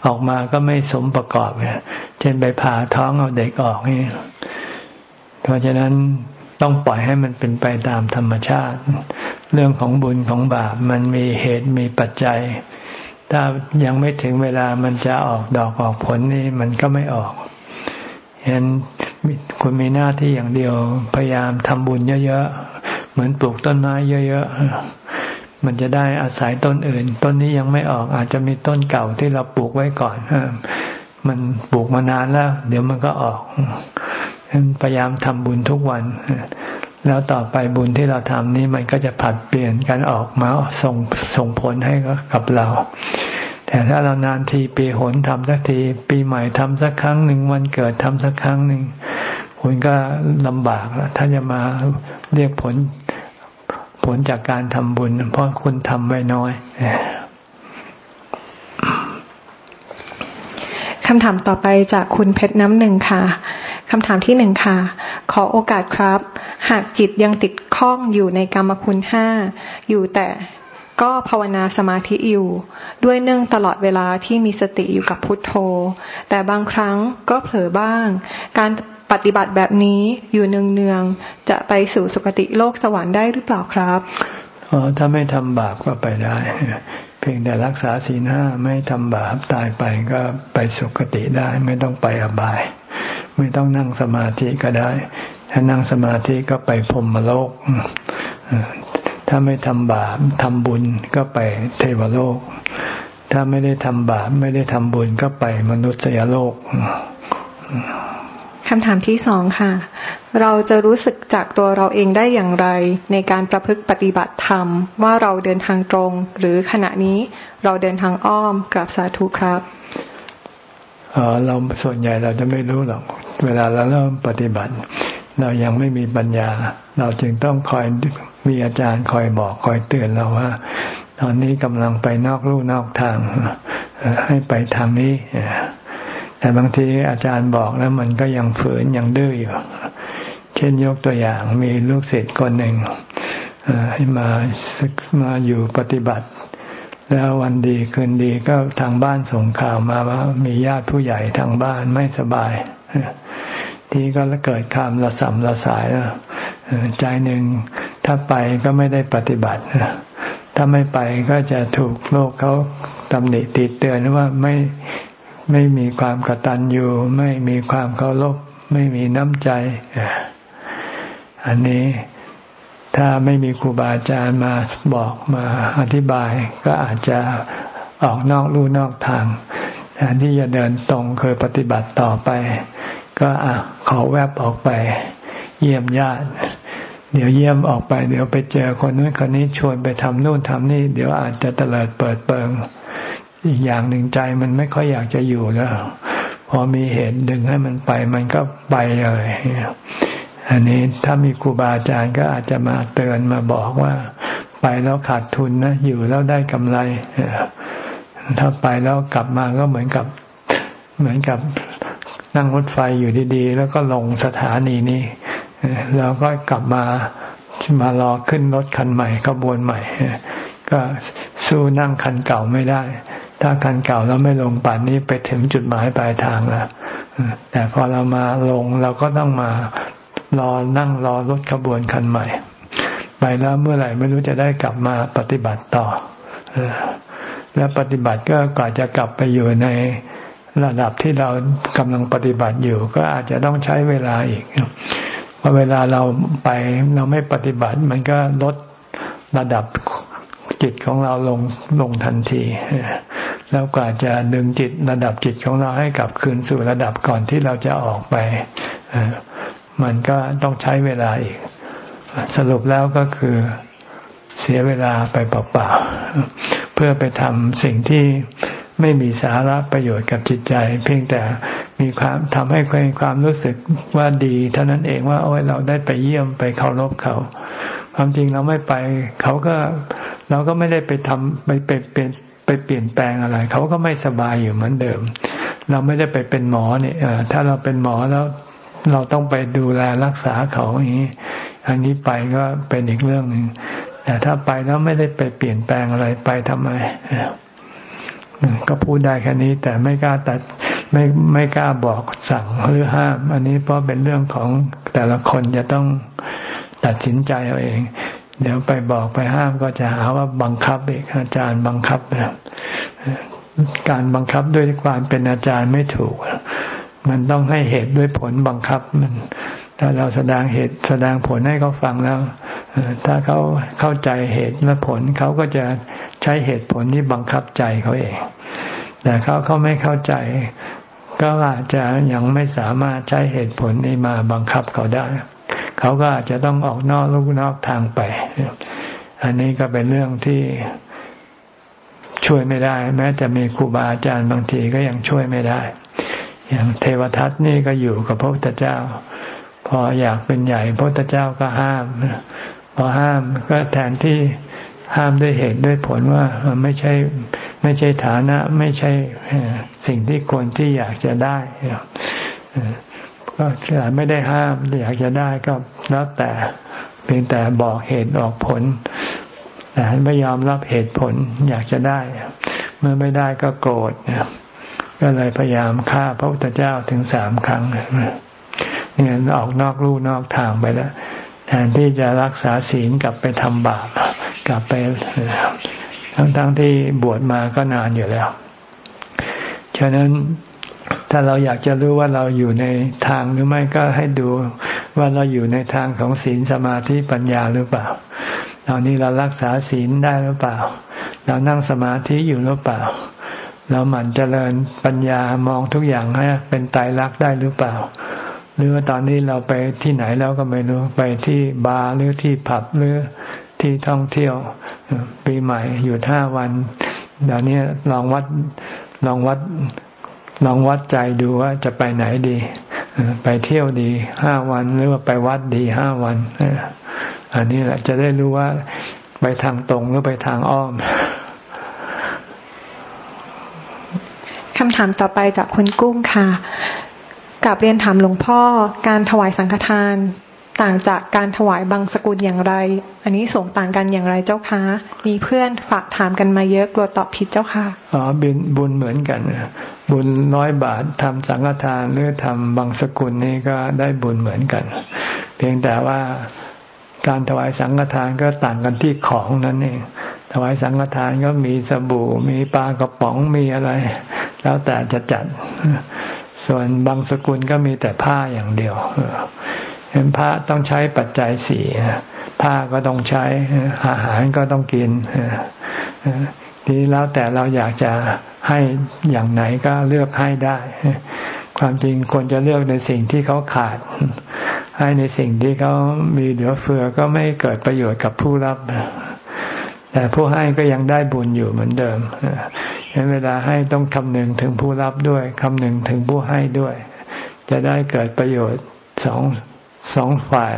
A: ออกมาก็ไม่สมประกอบเช่นไปผ่าท้องเอาเด็กออกนี่เพราะฉะนั้นต้องปล่อยให้มันเป็นไปตามธรรมชาติ เรื่องของบุญของบาปมันมีเหตุมีปัจจัย ถ้ายังไม่ถึงเวลามันจะออกดอกออกผลนี่มันก็ไม่ออกเห็น คุณมีหน้าที่อย่างเดียว พยายามทำบุญเยอะๆ เหมือนปลูกต้นไม้เยอะๆ มันจะได้อาศัยต้นอื่น ต้นนี้ยังไม่ออกอาจจะมีต้นเก่าที่เราปลูกไว้ก่อนมันปลูกมานานแล้ว เดี๋ยวมันก็ออกพยายามทำบุญทุกวัน แล้วต่อไปบุญที่เราทำนี้มันก็จะผัดเปลี่ยนกันออกมาส่งส่งผลให้กับเรา แต่ถ้าเรานานทีปีหนทำสักที ปีใหม่ทำสักครั้งหนึ่งวันเกิดทำสักครั้งหนึ่งคุณก็ลำบากแล้วถ้าจะมาเรียกผลผลจากการทำบุญ เพราะคุณทำไว้น้อย
B: คำถามต่อไปจากคุณเพชรน้ำหนึ่งค่ะคำถามที่หนึ่งค่ะ ขอโอกาสครับ หากจิตยังติดข้องอยู่ในกรรมคุณห้าอยู่แต่ ก็ภาวนาสมาธิอยู่ ด้วยเนื่องตลอดเวลาที่มีสติอยู่กับพุทโธ แต่บางครั้งก็เผลอบ้าง การปฏิบัติแบบนี้อยู่เนืองๆจะไปสู่สุคติโลกสวรรค์ได้หรือเปล่าครับ
A: อ๋อถ้าไม่ทำบาปก็ไปได้ เพียงแต่รักษาศีลห้าไม่ทำบาปตายไปก็ไปสุคติได้ ไม่ต้องไปอบาย ไม่ต้องนั่งสมาธิก็ได้ ถ้านั่งสมาธิก็ไปพรมโลก ถ้าไม่ทำบาปทำบุญก็ไปเทวโลก ถ้าไม่ได้ทำบาปไม่ได้ทำบุญก็ไปมนุษยโลก
B: คำถามที่สองค่ะ เราจะรู้สึกจากตัวเราเองได้อย่างไร ในการประพฤติปฏิบัติธรรม ว่าเราเดินทางตรง หรือขณะนี้เราเดินทางอ้อมกราบสาธุครับ
A: เราส่วนใหญ่เราจะไม่รู้หรอก เวลาเราเริ่มปฏิบัติ เรายังไม่มีปัญญา เราจึงต้องคอยมีอาจารย์คอยบอกคอยเตือนเราว่า ตอนนี้กำลังไปนอกลู่นอกทาง ให้ไปทางนี้ แต่บางทีอาจารย์บอกแล้วมันก็ยังฝืนยังดื้ออยู่ เช่นยกตัวอย่างมีลูกศิษย์คนหนึ่งให้มามาอยู่ปฏิบัติ แล้ววันดีคืนดีก็ทางบ้านส่งข่าวมาว่า มีญาติผู้ใหญ่ทางบ้านไม่สบาย ทีก็เกิดความระสำระสายใจหนึ่งถ้าไปก็ไม่ได้ปฏิบัติถ้าไม่ไปก็จะถูกโลกเขาตำหนิติดเตือนว่าไม่ไม่มีความกตัญญูไม่มีความเคารพไม่มีน้ำใจ อันนี้ถ้าไม่มีครูบาอาจารย์มาบอกมาอธิบายก็อาจจะออกนอกลู่นอกทางแทนที่จะเดินตรงเคยปฏิบัติต่อไป ก็อะขอแวบออกไป เยี่ยมญาติ เดี๋ยวเยี่ยมออกไป เดี๋ยวไปเจอคนนู้นคนนี้ชวนไปทำนู่นทำนี่ เดี๋ยวอาจจะเตลิดเปิดเปิง อีกอย่างหนึ่งใจมันไม่ค่อยอยากจะอยู่แล้ว พอมีเหตุดึงให้มันไปมันก็ไปเลยอันนี้ถ้ามีครูบาอาจารย์ก็อาจจะมาเตือนมาบอกว่า ไปแล้วขาดทุนนะ อยู่แล้วได้กำไรถ้าไปแล้วกลับมาก็เหมือนกับ เหมือนกับ นั่งรถไฟอยู่ดีๆ แล้วก็ลงสถานีนี้แล้วก็กลับมามารอขึ้นรถคันใหม่ขบวนใหม่ ก็สู้นั่งคันเก่าไม่ได้ ถ้าคันเก่าเราไม่ลงป่านนี้ไปถึงจุดหมายปลายทางแล้วแต่พอเรามาลงเราก็ต้องมารอนั่งรอรถขบวนคันใหม่ ไปแล้วเมื่อไหร่ไม่รู้จะได้กลับมาปฏิบัติต่อแล้วปฏิบัติก็กว่าจะกลับไปอยู่ใน ระดับที่เรากำลังปฏิบัติอยู่ ก็อาจจะต้องใช้เวลาอีกพอเวลาเราไปเราไม่ปฏิบัติ มันก็ลดระดับจิตของเราลงลงทันที แล้วกว่าจะดึงจิตระดับจิตของเราให้กลับคืนสู่ระดับก่อนที่เราจะออกไป มันก็ต้องใช้เวลาอีก สรุปแล้วก็คือเสียเวลาไปเปล่าๆเพื่อไปทำสิ่งที่ ไม่มีสาระประโยชน์กับจิตใจ เพียงแต่มีความทำให้ความรู้สึกว่าดีเท่านั้นเองว่าโอ้ยเราได้ไปเยี่ยมไปเคารพเขา ความจริงเราไม่ไป เขาก็เราก็ไม่ได้ไปทำไปเป็นไปเปลี่ยนแปลงอะไร เขาก็ไม่สบายอยู่เหมือนเดิม เราไม่ได้ไปเป็นหมอเนี่ยถ้าเราเป็นหมอแล้วเราต้องไปดูแลรักษาเขาอย่างนี้ อันนี้ไปก็เป็นอีกเรื่องหนึ่งแต่ถ้าไปแล้วไม่ได้ไปเปลี่ยนแปลงอะไรไปทำไม ก็พูดได้แค่นี้ แต่ไม่กล้าตัดไม่ไม่กล้าบอกสั่งหรือห้าม อันนี้เพราะเป็นเรื่องของแต่ละคนจะต้องตัดสินใจเอาเอง เดี๋ยวไปบอกไปห้ามก็จะหาว่าบังคับเอกอาจารย์บังคับนะการบังคับด้วยความเป็นอาจารย์ไม่ถูก มันต้องให้เหตุด้วยผลบังคับมัน ถ้าเราแสดงเหตุแสดงผลให้เขาฟังแล้ว ถ้าเขาเข้าใจเหตุและผลเขาก็จะใช้เหตุผลที่บังคับใจเขาเอง แต่เขาเขาไม่เข้าใจ ก็อาจจะยังไม่สามารถใช้เหตุผลนี้มาบังคับเขาได้ เขาก็อาจจะต้องออกนอกลูกนอกทางไป อันนี้ก็เป็นเรื่องที่ช่วยไม่ได้ แม้จะมีครูบาอาจารย์บางทีก็ยังช่วยไม่ได้ อย่างเทวทัตนี่ก็อยู่กับพระพุทธเจ้า พออยากเป็นใหญ่พระพุทธเจ้าก็ห้าม พอห้ามก็แทนที่ห้ามด้วยเหตุด้วยผลว่าไม่ใช่ไม่ใช่ฐานะไม่ใช่สิ่งที่คนที่อยากจะได้ก็ไม่ได้ห้ามอยากจะได้ก็แล้วแต่เพียงแต่บอกเหตุออกผลแต่ไม่ยอมรับเหตุผลอยากจะได้ เมื่อไม่ได้ก็โกรธ ก็เลยพยายามฆ่าพระพุทธเจ้าถึงสามครั้งเนี่ยออกนอกลู่นอกทางไปแล้วแทนที่จะรักษาศีลกลับไปทำบาปกลับไปทั้งๆทที่บวชมาก็นานอยู่แล้ว ฉะนั้นถ้าเราอยากจะรู้ว่าเราอยู่ในทางหรือไม่ก็ให้ดูว่าเราอยู่ในทางของศีลสมาธิปัญญาหรือเปล่าตอนนี้เรารักษาศีลได้หรือเปล่า เรานั่งสมาธิอยู่หรือเปล่า เราหมั่นเจริญปัญญามองทุกอย่างให้เป็นไตรลักษณ์ได้หรือเปล่า หรือว่าตอนนี้เราไปที่ไหนแล้วก็ไม่รู้ไปที่บาร์หรือที่ผับหรือที่ท่องเที่ยวปีใหม่อยู่ห้าวันเดี๋ยวนี้ลองวัดลองวัดลองวัดใจดูว่าจะไปไหนดี ไปเที่ยวดีห้าวันหรือว่าไปวัดดีห้าวัน อันนี้แหละจะได้รู้ว่าไปทางตรงหรือไปทางอ้อม
B: คำถามต่อไปจากคุณกุ้งค่ะกลับเรียนถามหลวงพ่อการถวายสังฆทานต่างจากการถวายบางสกุลอย่างไร อันนี้ส่งต่างกันอย่างไรเจ้าคะ มีเพื่อนฝากถามกันมาเยอะกลัวตอบผิดเจ้าค่ะ
A: อ๋อบุญบุญเหมือนกัน บุญร้อยบาททำสังฆทานหรือทำบางสกุลนี่ก็ได้บุญเหมือนกัน เพียงแต่ว่า การถวายสังฆทานก็ต่างกันที่ของนั่นเอง ถวายสังฆทานก็มีสบู่ มีปลากระป๋องมีอะไร แล้วแต่จะจัด ส่วนบางสกุลก็มีแต่ผ้าอย่างเดียวเห็นพระต้องใช้ปัจจัยสี่ผ้าก็ต้องใช้อาหารก็ต้องกินทีแล้วแต่เราอยากจะให้อย่างไหนก็เลือกให้ได้ ความจริงควรจะเลือกในสิ่งที่เขาขาด ให้ในสิ่งที่เขามีเหลือเฟือก็ไม่เกิดประโยชน์กับผู้รับ แต่ผู้ให้ก็ยังได้บุญอยู่เหมือนเดิมเห็นเวลาให้ต้องคำนึงถึงผู้รับด้วยคำนึงถึงผู้ให้ด้วย จะได้เกิดประโยชน์สองสองฝ่าย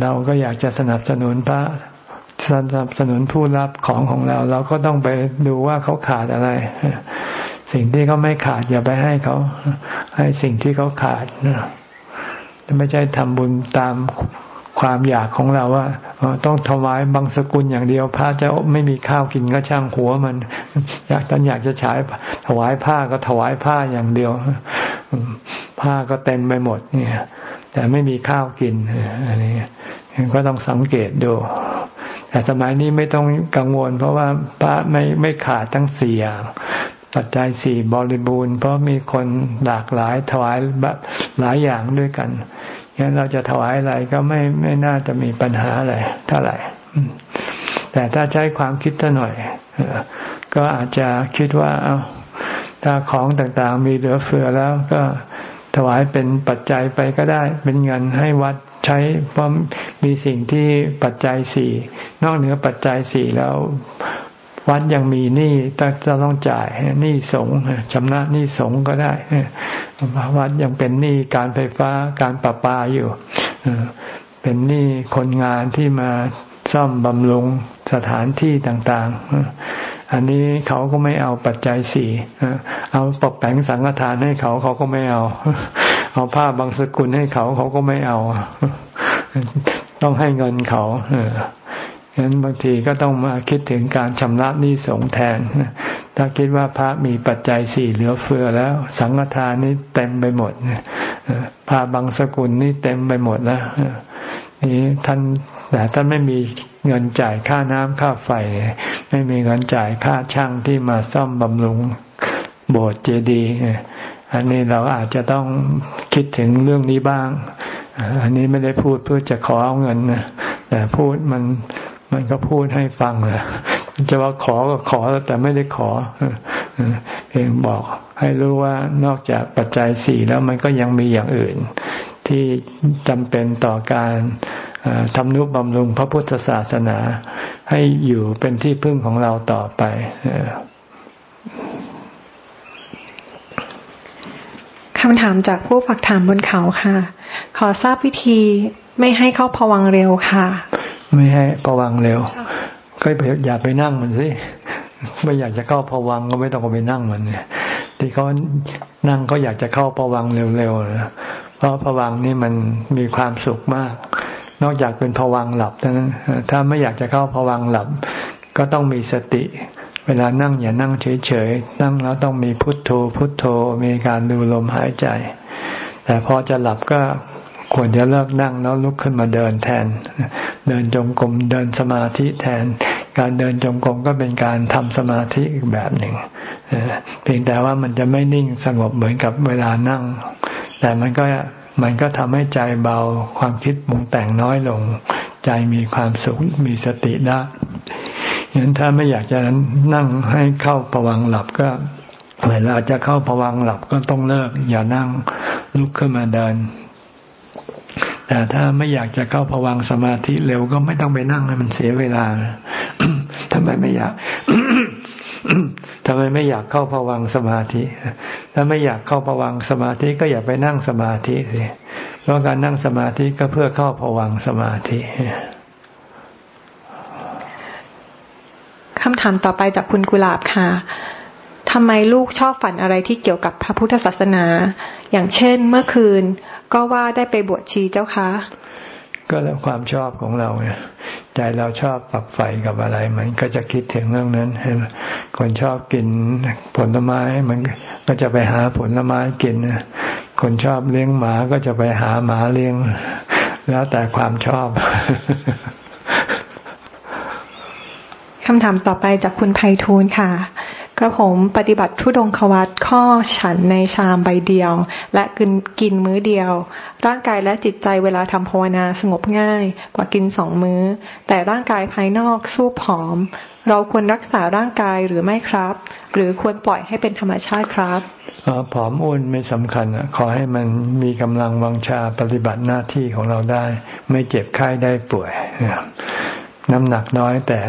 A: เราก็อยากจะสนับสนุนพระสนับสนุนผู้รับของของเรา เราก็ต้องไปดูว่าเขาขาดอะไร สิ่งที่เขาไม่ขาดอย่าไปให้เขา ให้สิ่งที่เขาขาดไม่ใช่ทำบุญตามความอยากของเราว่าต้องถวายบางสกุลอย่างเดียว พระจะไม่มีข้าวกินก็ช่างหัวมัน อยากตอนอยากจะฉายถวายผ้าก็ถวายผ้าอย่างเดียว ผ้าก็เต็มไปหมดเนี่ย แต่ไม่มีข้าวกินอันนี้ก็ต้องสังเกตดูแต่สมัยนี้ไม่ต้องกังวล เพราะว่าพระไม่ไม่ขาดทั้งสี่อย่าง ปัจจัยสี่บริบูรณ์เพราะมีคนหลากหลายถวายแบบหลายอย่างด้วยกันงั้นเราจะถวายอะไรก็ไม่ไม่น่าจะมีปัญหาอะไรเท่าไหร่ แต่ถ้าใช้ความคิดซะหน่อย ก็อาจจะคิดว่าเอาถ้าของต่างๆ มีเหลือเฟือแล้วก็ถวายเป็นปัจจัยไปก็ได้ เป็นเงินให้วัดใช้เพราะมีสิ่งที่ปัจจัยสี่นอกเหนือปัจจัยสี่แล้ว วัดยังมีหนี้จะต้องจ่ายหนี้สงชำระหนี้สงก็ได้วัดยังเป็นหนี้การไฟฟ้าการประปาอยู่เป็นหนี้คนงานที่มาซ่อมบำรุงสถานที่ต่างๆ อันนี้เขาก็ไม่เอาปัจจัยสี่เอาปกแต่งสังฆทานให้เขาเขาก็ไม่เอา เอาผ้าบางสกุลให้เขาเขาก็ไม่เอา ต้องให้เงินเขาเออ ฉะนั้นบางทีก็ต้องมาคิดถึงการชำระหนี้สงแทน ถ้าคิดว่าพระมีปัจจัยสี่เหลือเฟือแล้ว สังฆทานนี้เต็มไปหมดผ้าบางสกุลนี่เต็มไปหมดแล้วนี่ท่านแต่ท่านไม่มีเงินจ่ายค่าน้ำค่าไฟ ไม่มีเงินจ่ายค่าช่างที่มาซ่อมบำรุงโบสถ์เจดีย์อันนี้เราอาจจะต้องคิดถึงเรื่องนี้บ้าง อันนี้ไม่ได้พูดเพื่อจะขอเอาเงินนะแต่พูดมัน มันก็พูดให้ฟังเลยจะว่าขอก็ขอแต่ไม่ได้ขอเพียงบอกให้รู้ว่านอกจากปัจจัยสี่แล้วมันก็ยังมีอย่างอื่น ที่จำเป็นต่อการทำนุบำรุงพระพุทธศาสนา ให้อยู่เป็นที่พึ่งของเราต่อไป
B: คำถามจากผู้ฝักถามบนเขาค่ะ ขอทราบวิธีไม่ให้เข้าผวังเร็วค่ะ
A: ไม่ให้ผวังเร็ว ก็อย่าไปนั่งมันสิไม่อยากจะเข้าผวังก็ไม่ต้องไปนั่งมันเนี่ยที่เขานั่งเขาอยากจะเข้าผวังเร็วๆนะเพราะผวังนี่มันมีความสุขมาก นอกจากเป็นผวังหลับเท่านั้นถ้าไม่อยากจะเข้าผวังหลับ ก็ต้องมีสติ เวลานั่งอย่านั่งเฉยๆนั่งแล้วต้องมีพุทโธ พุทโธมีการดูลมหายใจ แต่พอจะหลับก็ ควรจะเลิกนั่งแล้วลุกขึ้นมาเดินแทน เดินจงกรมเดินสมาธิแทน การเดินจงกรมก็เป็นการทำสมาธิอีกแบบหนึ่งเพียงแต่ว่ามันจะไม่นิ่งสงบเหมือนกับเวลานั่ง แต่มันก็มันก็ทำให้ใจเบาความคิดมุงแต่งน้อยลง ใจมีความสุขมีสติได้ยันถ้าไม่อยากจะนั่งให้เข้าผวังหลับก็เวลาจะเข้าผวังหลับก็ต้องเลิก อย่านั่งลุกขึ้นมาเดิน แต่ถ้าไม่อยากจะเข้าผวังสมาธิเร็วก็ไม่ต้องไปนั่งให้มันเสียเวลาทำไมไม่อยากทำไมไม่อยากเข้าผวังสมาธิ ถ้าไม่อยากเข้าผวังสมาธิก็อย่าไปนั่งสมาธิสิเพราะการนั่งสมาธิก็เพื่อเข้าผวังสมาธิ
B: คำถามต่อไปจากคุณกุหลาบค่ะทำไมลูกชอบฝันอะไรที่เกี่ยวกับพระพุทธศาสนา อย่างเช่น เมื่อคืน ก็ว่าได้ไปบวชชีเจ้าคะ
A: ก็แล้วความชอบของเราไงใจเราชอบปักไฟกับอะไร มันก็จะคิดถึงเรื่องนั้นเห็นคนชอบกินผลไม้มันก็จะไปหาผลไม้กินคนชอบเลี้ยงหมาก็จะไปหาหมาเลี้ยง แล้วแต่ความชอบ
B: คำถามต่อไปจากคุณไพฑูรย์ค่ะ กระผมปฏิบัติทุดงควัตข้อฉันในชามใบเดียว และกินกินมื้อเดียว ร่างกายและจิตใจเวลาทำภาวนาสงบง่ายกว่ากินสองมื้อ แต่ร่างกายภายนอกสู้ผอม เราควรรักษาร่างกายหรือไม่ครับ หรือควรปล่อยให้เป็นธรรมชาติครับ
A: อผอมอ้วนไม่สำคัญขอให้มันมีกำลังวังชาปฏิบัติหน้าที่ของเราได้ ไม่เจ็บไข้ได้ป่วยน้ำหนักน้อยแต่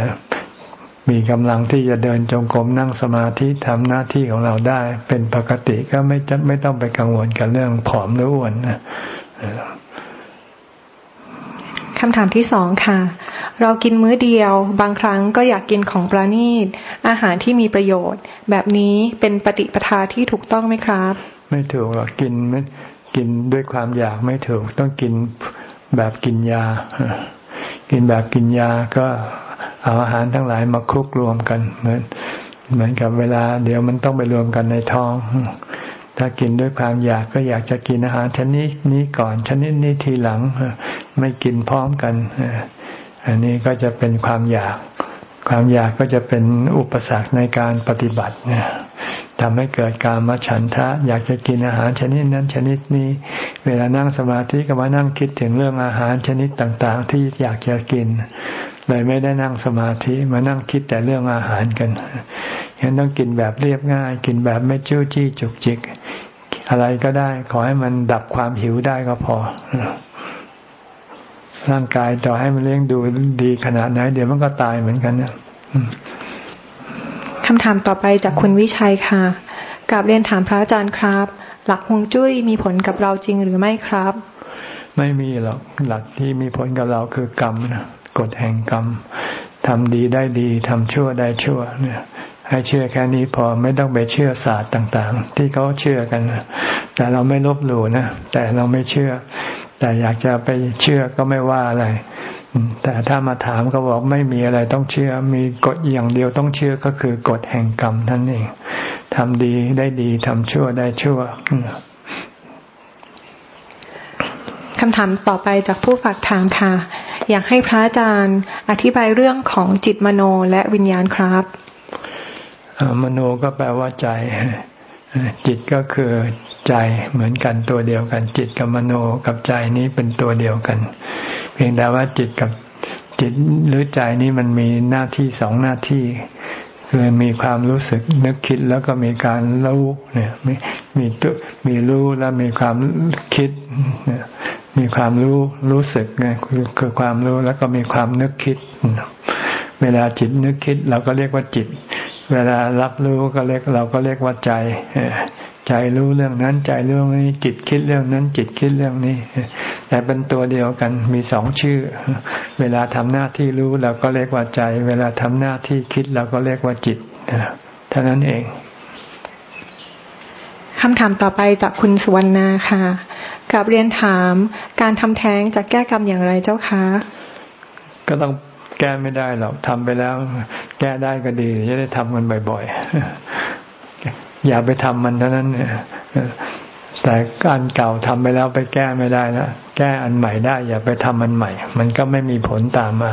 A: มีกำลังที่จะเดินจงกรมนั่งสมาธิทำหน้าที่ของเราได้ เป็นปกติก็ไม่จะไม่ต้องไปกังวลกับเรื่องผอมหรืออ้วนนะ
B: คำถามที่สองค่ะ เรากินมื้อเดียว บางครั้งก็อยากกินของปราณีต อาหารที่มีประโยชน์ แบบนี้เป็นปฏิปทาที่ถูกต้องไหมครับ
A: ไม่ถูกหรอกกินไม่กินด้วยความอยากไม่ถูก ต้องกินแบบกินยา กินแบบกินยาก็ เอาอาหารทั้งหลายมาคลุกรวมกันเหมือนเหมือนกับเวลา เดี๋ยวมันต้องไปรวมกันในท้อง ถ้ากินด้วยความอยากก็อยากจะกินอาหารชนิดนี้ก่อน ชนิดนี้ทีหลัง ไม่กินพร้อมกัน อันนี้ก็จะเป็นความอยาก ความอยากก็จะเป็นอุปสรรคในการปฏิบัติเนี่ยทำให้เกิดการมาฉันทะ อยากจะกินอาหารชนิดนั้นชนิดนี้ เวลานั่งสมาธิก็มานั่งคิดถึงเรื่องอาหารชนิดต่างๆ ที่อยากจะกิน เลยไม่ได้นั่งสมาธิมานั่งคิดแต่เรื่องอาหารกันฉะนั้นต้องกินแบบเรียบง่าย กินแบบไม่จู้จี้จุกจิก อะไรก็ได้ ขอให้มันดับความหิวได้ก็พอ ร่างกายต่อให้มันเลี้ยงดูดีขนาดไหน เดี๋ยวมันก็ตายเหมือนกันนะ
B: คำถามต่อไปจากคุณวิชัยค่ะกับเรียนถามพระอาจารย์ครับ หลักฮวงจุ้ยมีผลกับเราจริงหรือไม่ครับ
A: ไม่มีหรอกหลักที่มีผลกับเราคือกรรมนะ กฎแห่งกรรมทำดีได้ดีทำชั่วได้ชั่วเนี่ยให้เชื่อแค่นี้พอไม่ต้องไปเชื่อศาสตร์ต่างๆ ที่เขาเชื่อกัน แต่เราไม่ลบหลู่นะ แต่เราไม่เชื่อ แต่อยากจะไปเชื่อก็ไม่ว่าอะไร แต่ถ้ามาถามก็บอกไม่มีอะไรต้องเชื่อ มีกฎอย่างเดียวต้องเชื่อก็คือกฎแห่งกรรมท่านเองทำดีได้ดีทำชั่วได้ชั่ว
B: คำถามต่อไปจากผู้ฝากถามค่ะ อยากให้พระอาจารย์อธิบายเรื่องของจิตมโนและวิญญาณครับ
A: มโนก็แปลว่าใจ จิตก็คือใจเหมือนกันตัวเดียวกัน จิตกับมโนกับใจนี้เป็นตัวเดียวกัน เพียงแต่ว่าจิตกับจิตหรือใจนี้มันมีหน้าที่สองหน้าที่ คือมีความรู้สึกนึกคิดแล้วก็มีการรู้เนี่ยมีมีตัวมีรู้แล้วมีความคิดเนี่ย มีความรู้รู้สึกไงคือคือความรู้แล้วก็มีความนึกคิด เวลาจิตนึกคิด เราก็เรียกว่าจิต เวลารับรู้ก็เรียกเราก็เรียกว่าใจใจรู้เรื่องนั้นใจเรื่องนี้ จิตคิดเรื่องนั้น จิตคิดเรื่องนี้ แต่เป็นตัวเดียวกันมีสองชื่อ เวลาทำหน้าที่รู้เราก็เรียกว่าใจ เวลาทำหน้าที่คิดเราก็เรียกว่าจิตเท่านั้นเอง
B: คำถามต่อไปจากคุณสุวรรณาค่ะกับเรียนถามการทำแท้งจะแก้กรรมอย่างไรเจ้าคะ
A: ก็ต้องแก้ไม่ได้หรอกทำไปแล้ว แก้ได้ก็ดีจะได้ทำกันบ่อยๆ อย่าไปทำมันเท่านั้นเนี่ยแต่การเก่าทำไปแล้วไปแก้ไม่ได้นะแก้อันใหม่ได้ อย่าไปทำอันใหม่ มันก็ไม่มีผลตามมา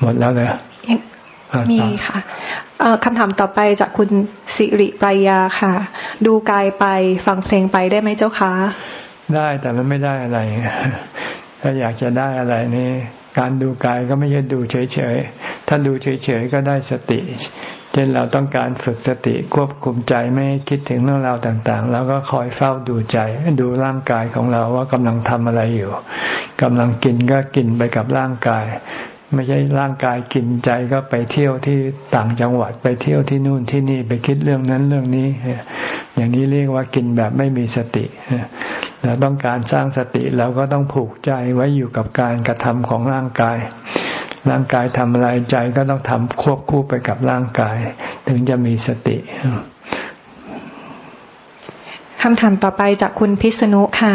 A: หมดแล้วเลย
B: มีค่ะคำถามต่อไปจากคุณสิริปรายาค่ะ ดูกายไปฟังเพลงไปได้ไหมเจ้าคะ
A: ได้แต่มันไม่ได้อะไร ถ้าอยากจะได้อะไรนี่การดูกายก็ไม่ใช่ดูเฉยๆ ถ้าดูเฉยๆ ก็ได้สติ เช่นเราต้องการฝึกสติควบคุมใจไม่คิดถึงเรื่องราวต่างๆ แล้วก็คอยเฝ้าดูใจ ดูร่างกายของเราว่ากำลังทำอะไรอยู่กำลังกินก็กินไปกับร่างกาย ไม่ใช่ร่างกายกินใจก็ไปเที่ยวที่ต่างจังหวัดไปเที่ยวที่นู่นที่นี่ไปคิดเรื่องนั้นเรื่องนี้ อย่างนี้เรียกว่ากินแบบไม่มีสติเราต้องการสร้างสติเราก็ต้องผูกใจไว้อยู่กับการกระทำของร่างกาย ร่างกายทำอะไรใจก็ต้องทำควบคู่ไปกับร่างกาย ถึงจะมีสติ
B: คำถามต่อไปจากคุณพิษณุค่ะ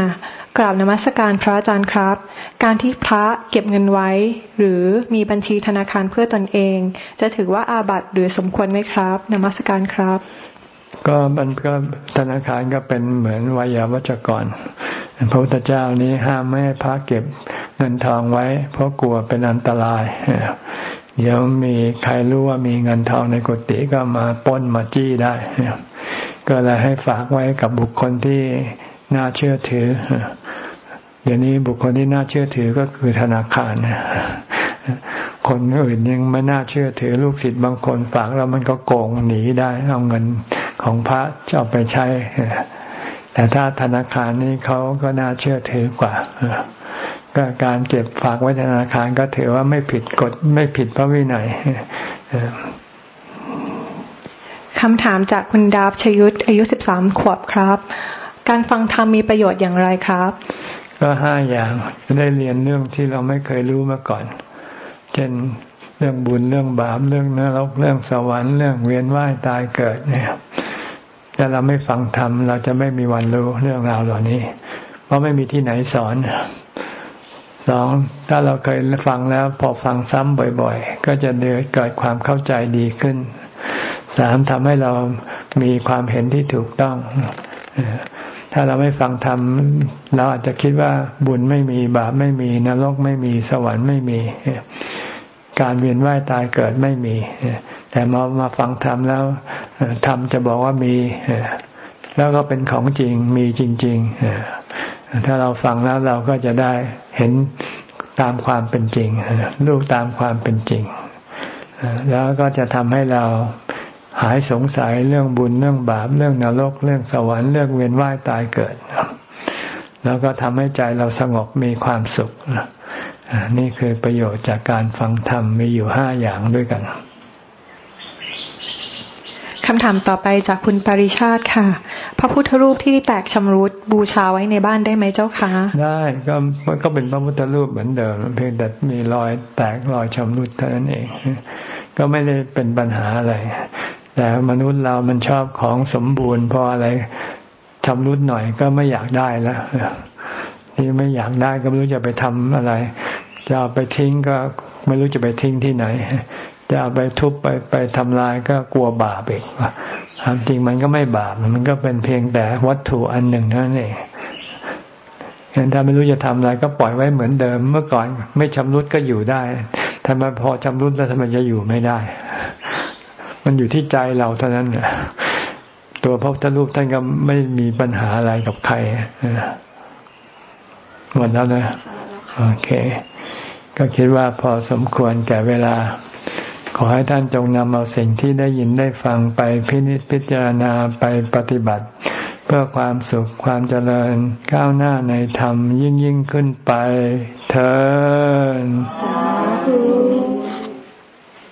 B: กราบนมัสการพระอาจารย์ครับ การที่พระเก็บเงินไว้ หรือมีบัญชีธนาคารเพื่อตนเอง จะถือว่าอาบัติหรือสมควรไหมครับ นมัสการครับ
A: ก็มันก็ธนาคารก็เป็นเหมือนวายาวัจกรพระพุทธเจ้านี้ห้ามไม่ให้พระเก็บเงินทองไว้ เพราะกลัวเป็นอันตราย เดี๋ยวมีใครรู้ว่ามีเงินทองในกุฏิก็มาป้นมาจี้ได้ ก็เลยให้ฝากไว้กับบุคคลที่ น่าเชื่อถือ เดี๋ยวนี้บุคคลที่น่าเชื่อถือก็คือธนาคารคนอื่นยังไม่น่าเชื่อถือลูกศิษย์บางคนฝากแล้วมันก็โกงหนีได้ เอาเงินของพระจะเอาไปใช้ แต่ถ้าธนาคารนี้เขาก็น่าเชื่อถือกว่าก็การเก็บฝากไว้ธนาคารก็ถือว่าไม่ผิดกฎไม่ผิดพระวินัย
B: คำถามจากคุณดาบชยุทธอายุสิบสามขวบครับ การฟังธรรมมีประโยชน์อย่างไรครับ
A: ก็ห้าอย่างจะได้เรียนเรื่องที่เราไม่เคยรู้มาก่อน เช่นเรื่องบุญเรื่องบาปเรื่องนรกเรื่องสวรรค์เรื่องเวียนว่ายตายเกิดเนี่ยถ้าเราไม่ฟังธรรมเราจะไม่มีวันรู้เรื่องราวเหล่านี้ เพราะไม่มีที่ไหนสอนสองถ้าเราเคยฟังแล้วพอฟังซ้ำบ่อยๆ ก็จะเกิดความเข้าใจดีขึ้นสามทำให้เรามีความเห็นที่ถูกต้อง ถ้าเราไม่ฟังธรรมเราอาจจะคิดว่าบุญไม่มีบาปไม่มีนรกไม่มีสวรรค์ไม่มี การเวียนว่ายตายเกิดไม่มี แต่มามาฟังธรรมแล้วธรรมจะบอกว่ามีแล้วก็เป็นของจริงมีจริงๆถ้าเราฟังแล้วเราก็จะได้เห็นตามความเป็นจริงรู้ตามความเป็นจริงแล้วก็จะทำให้เรา หายสงสัยเรื่องบุญเรื่องบาปเรื่องนรก เรื่องสวรรค์เรื่องเวียนว่ายตายเกิด แล้วก็ทำให้ใจเราสงบมีความสุขนี่คือประโยชน์จากการฟังธรรมมีอยู่ห้าอย่างด้วยกัน
B: คำถามต่อไปจากคุณปริชาติค่ะ พระพุทธรูปที่แตกชำรุดบูชาไว้ในบ้านได้ไหมเจ้าคะ
A: ได้ก็ก็เป็นพระพุทธรูปเหมือนเดิม เพียงแต่มีรอยแตกรอยชำรุดเท่านั้นเอง ก็ไม่ได้เป็นปัญหาอะไร แต่มนุษย์เรามันชอบของสมบูรณ์พออะไรทำรุดหน่อยก็ไม่อยากได้แล้วนี่ไม่อยากได้ก็ไม่รู้จะไปทำอะไร จะเอาไปทิ้งก็ไม่รู้จะไปทิ้งที่ไหน จะเอาไปทุบไปไปทำลายก็กลัวบาปอีกความจริงมันก็ไม่บาป มันก็เป็นเพียงแต่วัตถุอันหนึ่งเท่านั้นเองเห็นถ้าไม่รู้จะทำอะไรก็ปล่อยไว้เหมือนเดิม เมื่อก่อนไม่ชำรุดก็อยู่ได้ทำไมพอชำรุดแล้วทำไมจะอยู่ไม่ได้ มันอยู่ที่ใจเราเท่านั้นเนี่ยตัวพระพุทธรูปท่านก็ไม่มีปัญหาอะไรกับใครหมดแล้วนะโอเค ก็คิดว่าพอสมควรแก่เวลา ขอให้ท่านจงนำเอาสิ่งที่ได้ยินได้ฟังไปพินิจพิจารณาไปปฏิบัติ เพื่อความสุขความเจริญก้าวหน้าในธรรมยิ่งยิ่งขึ้นไปเถิด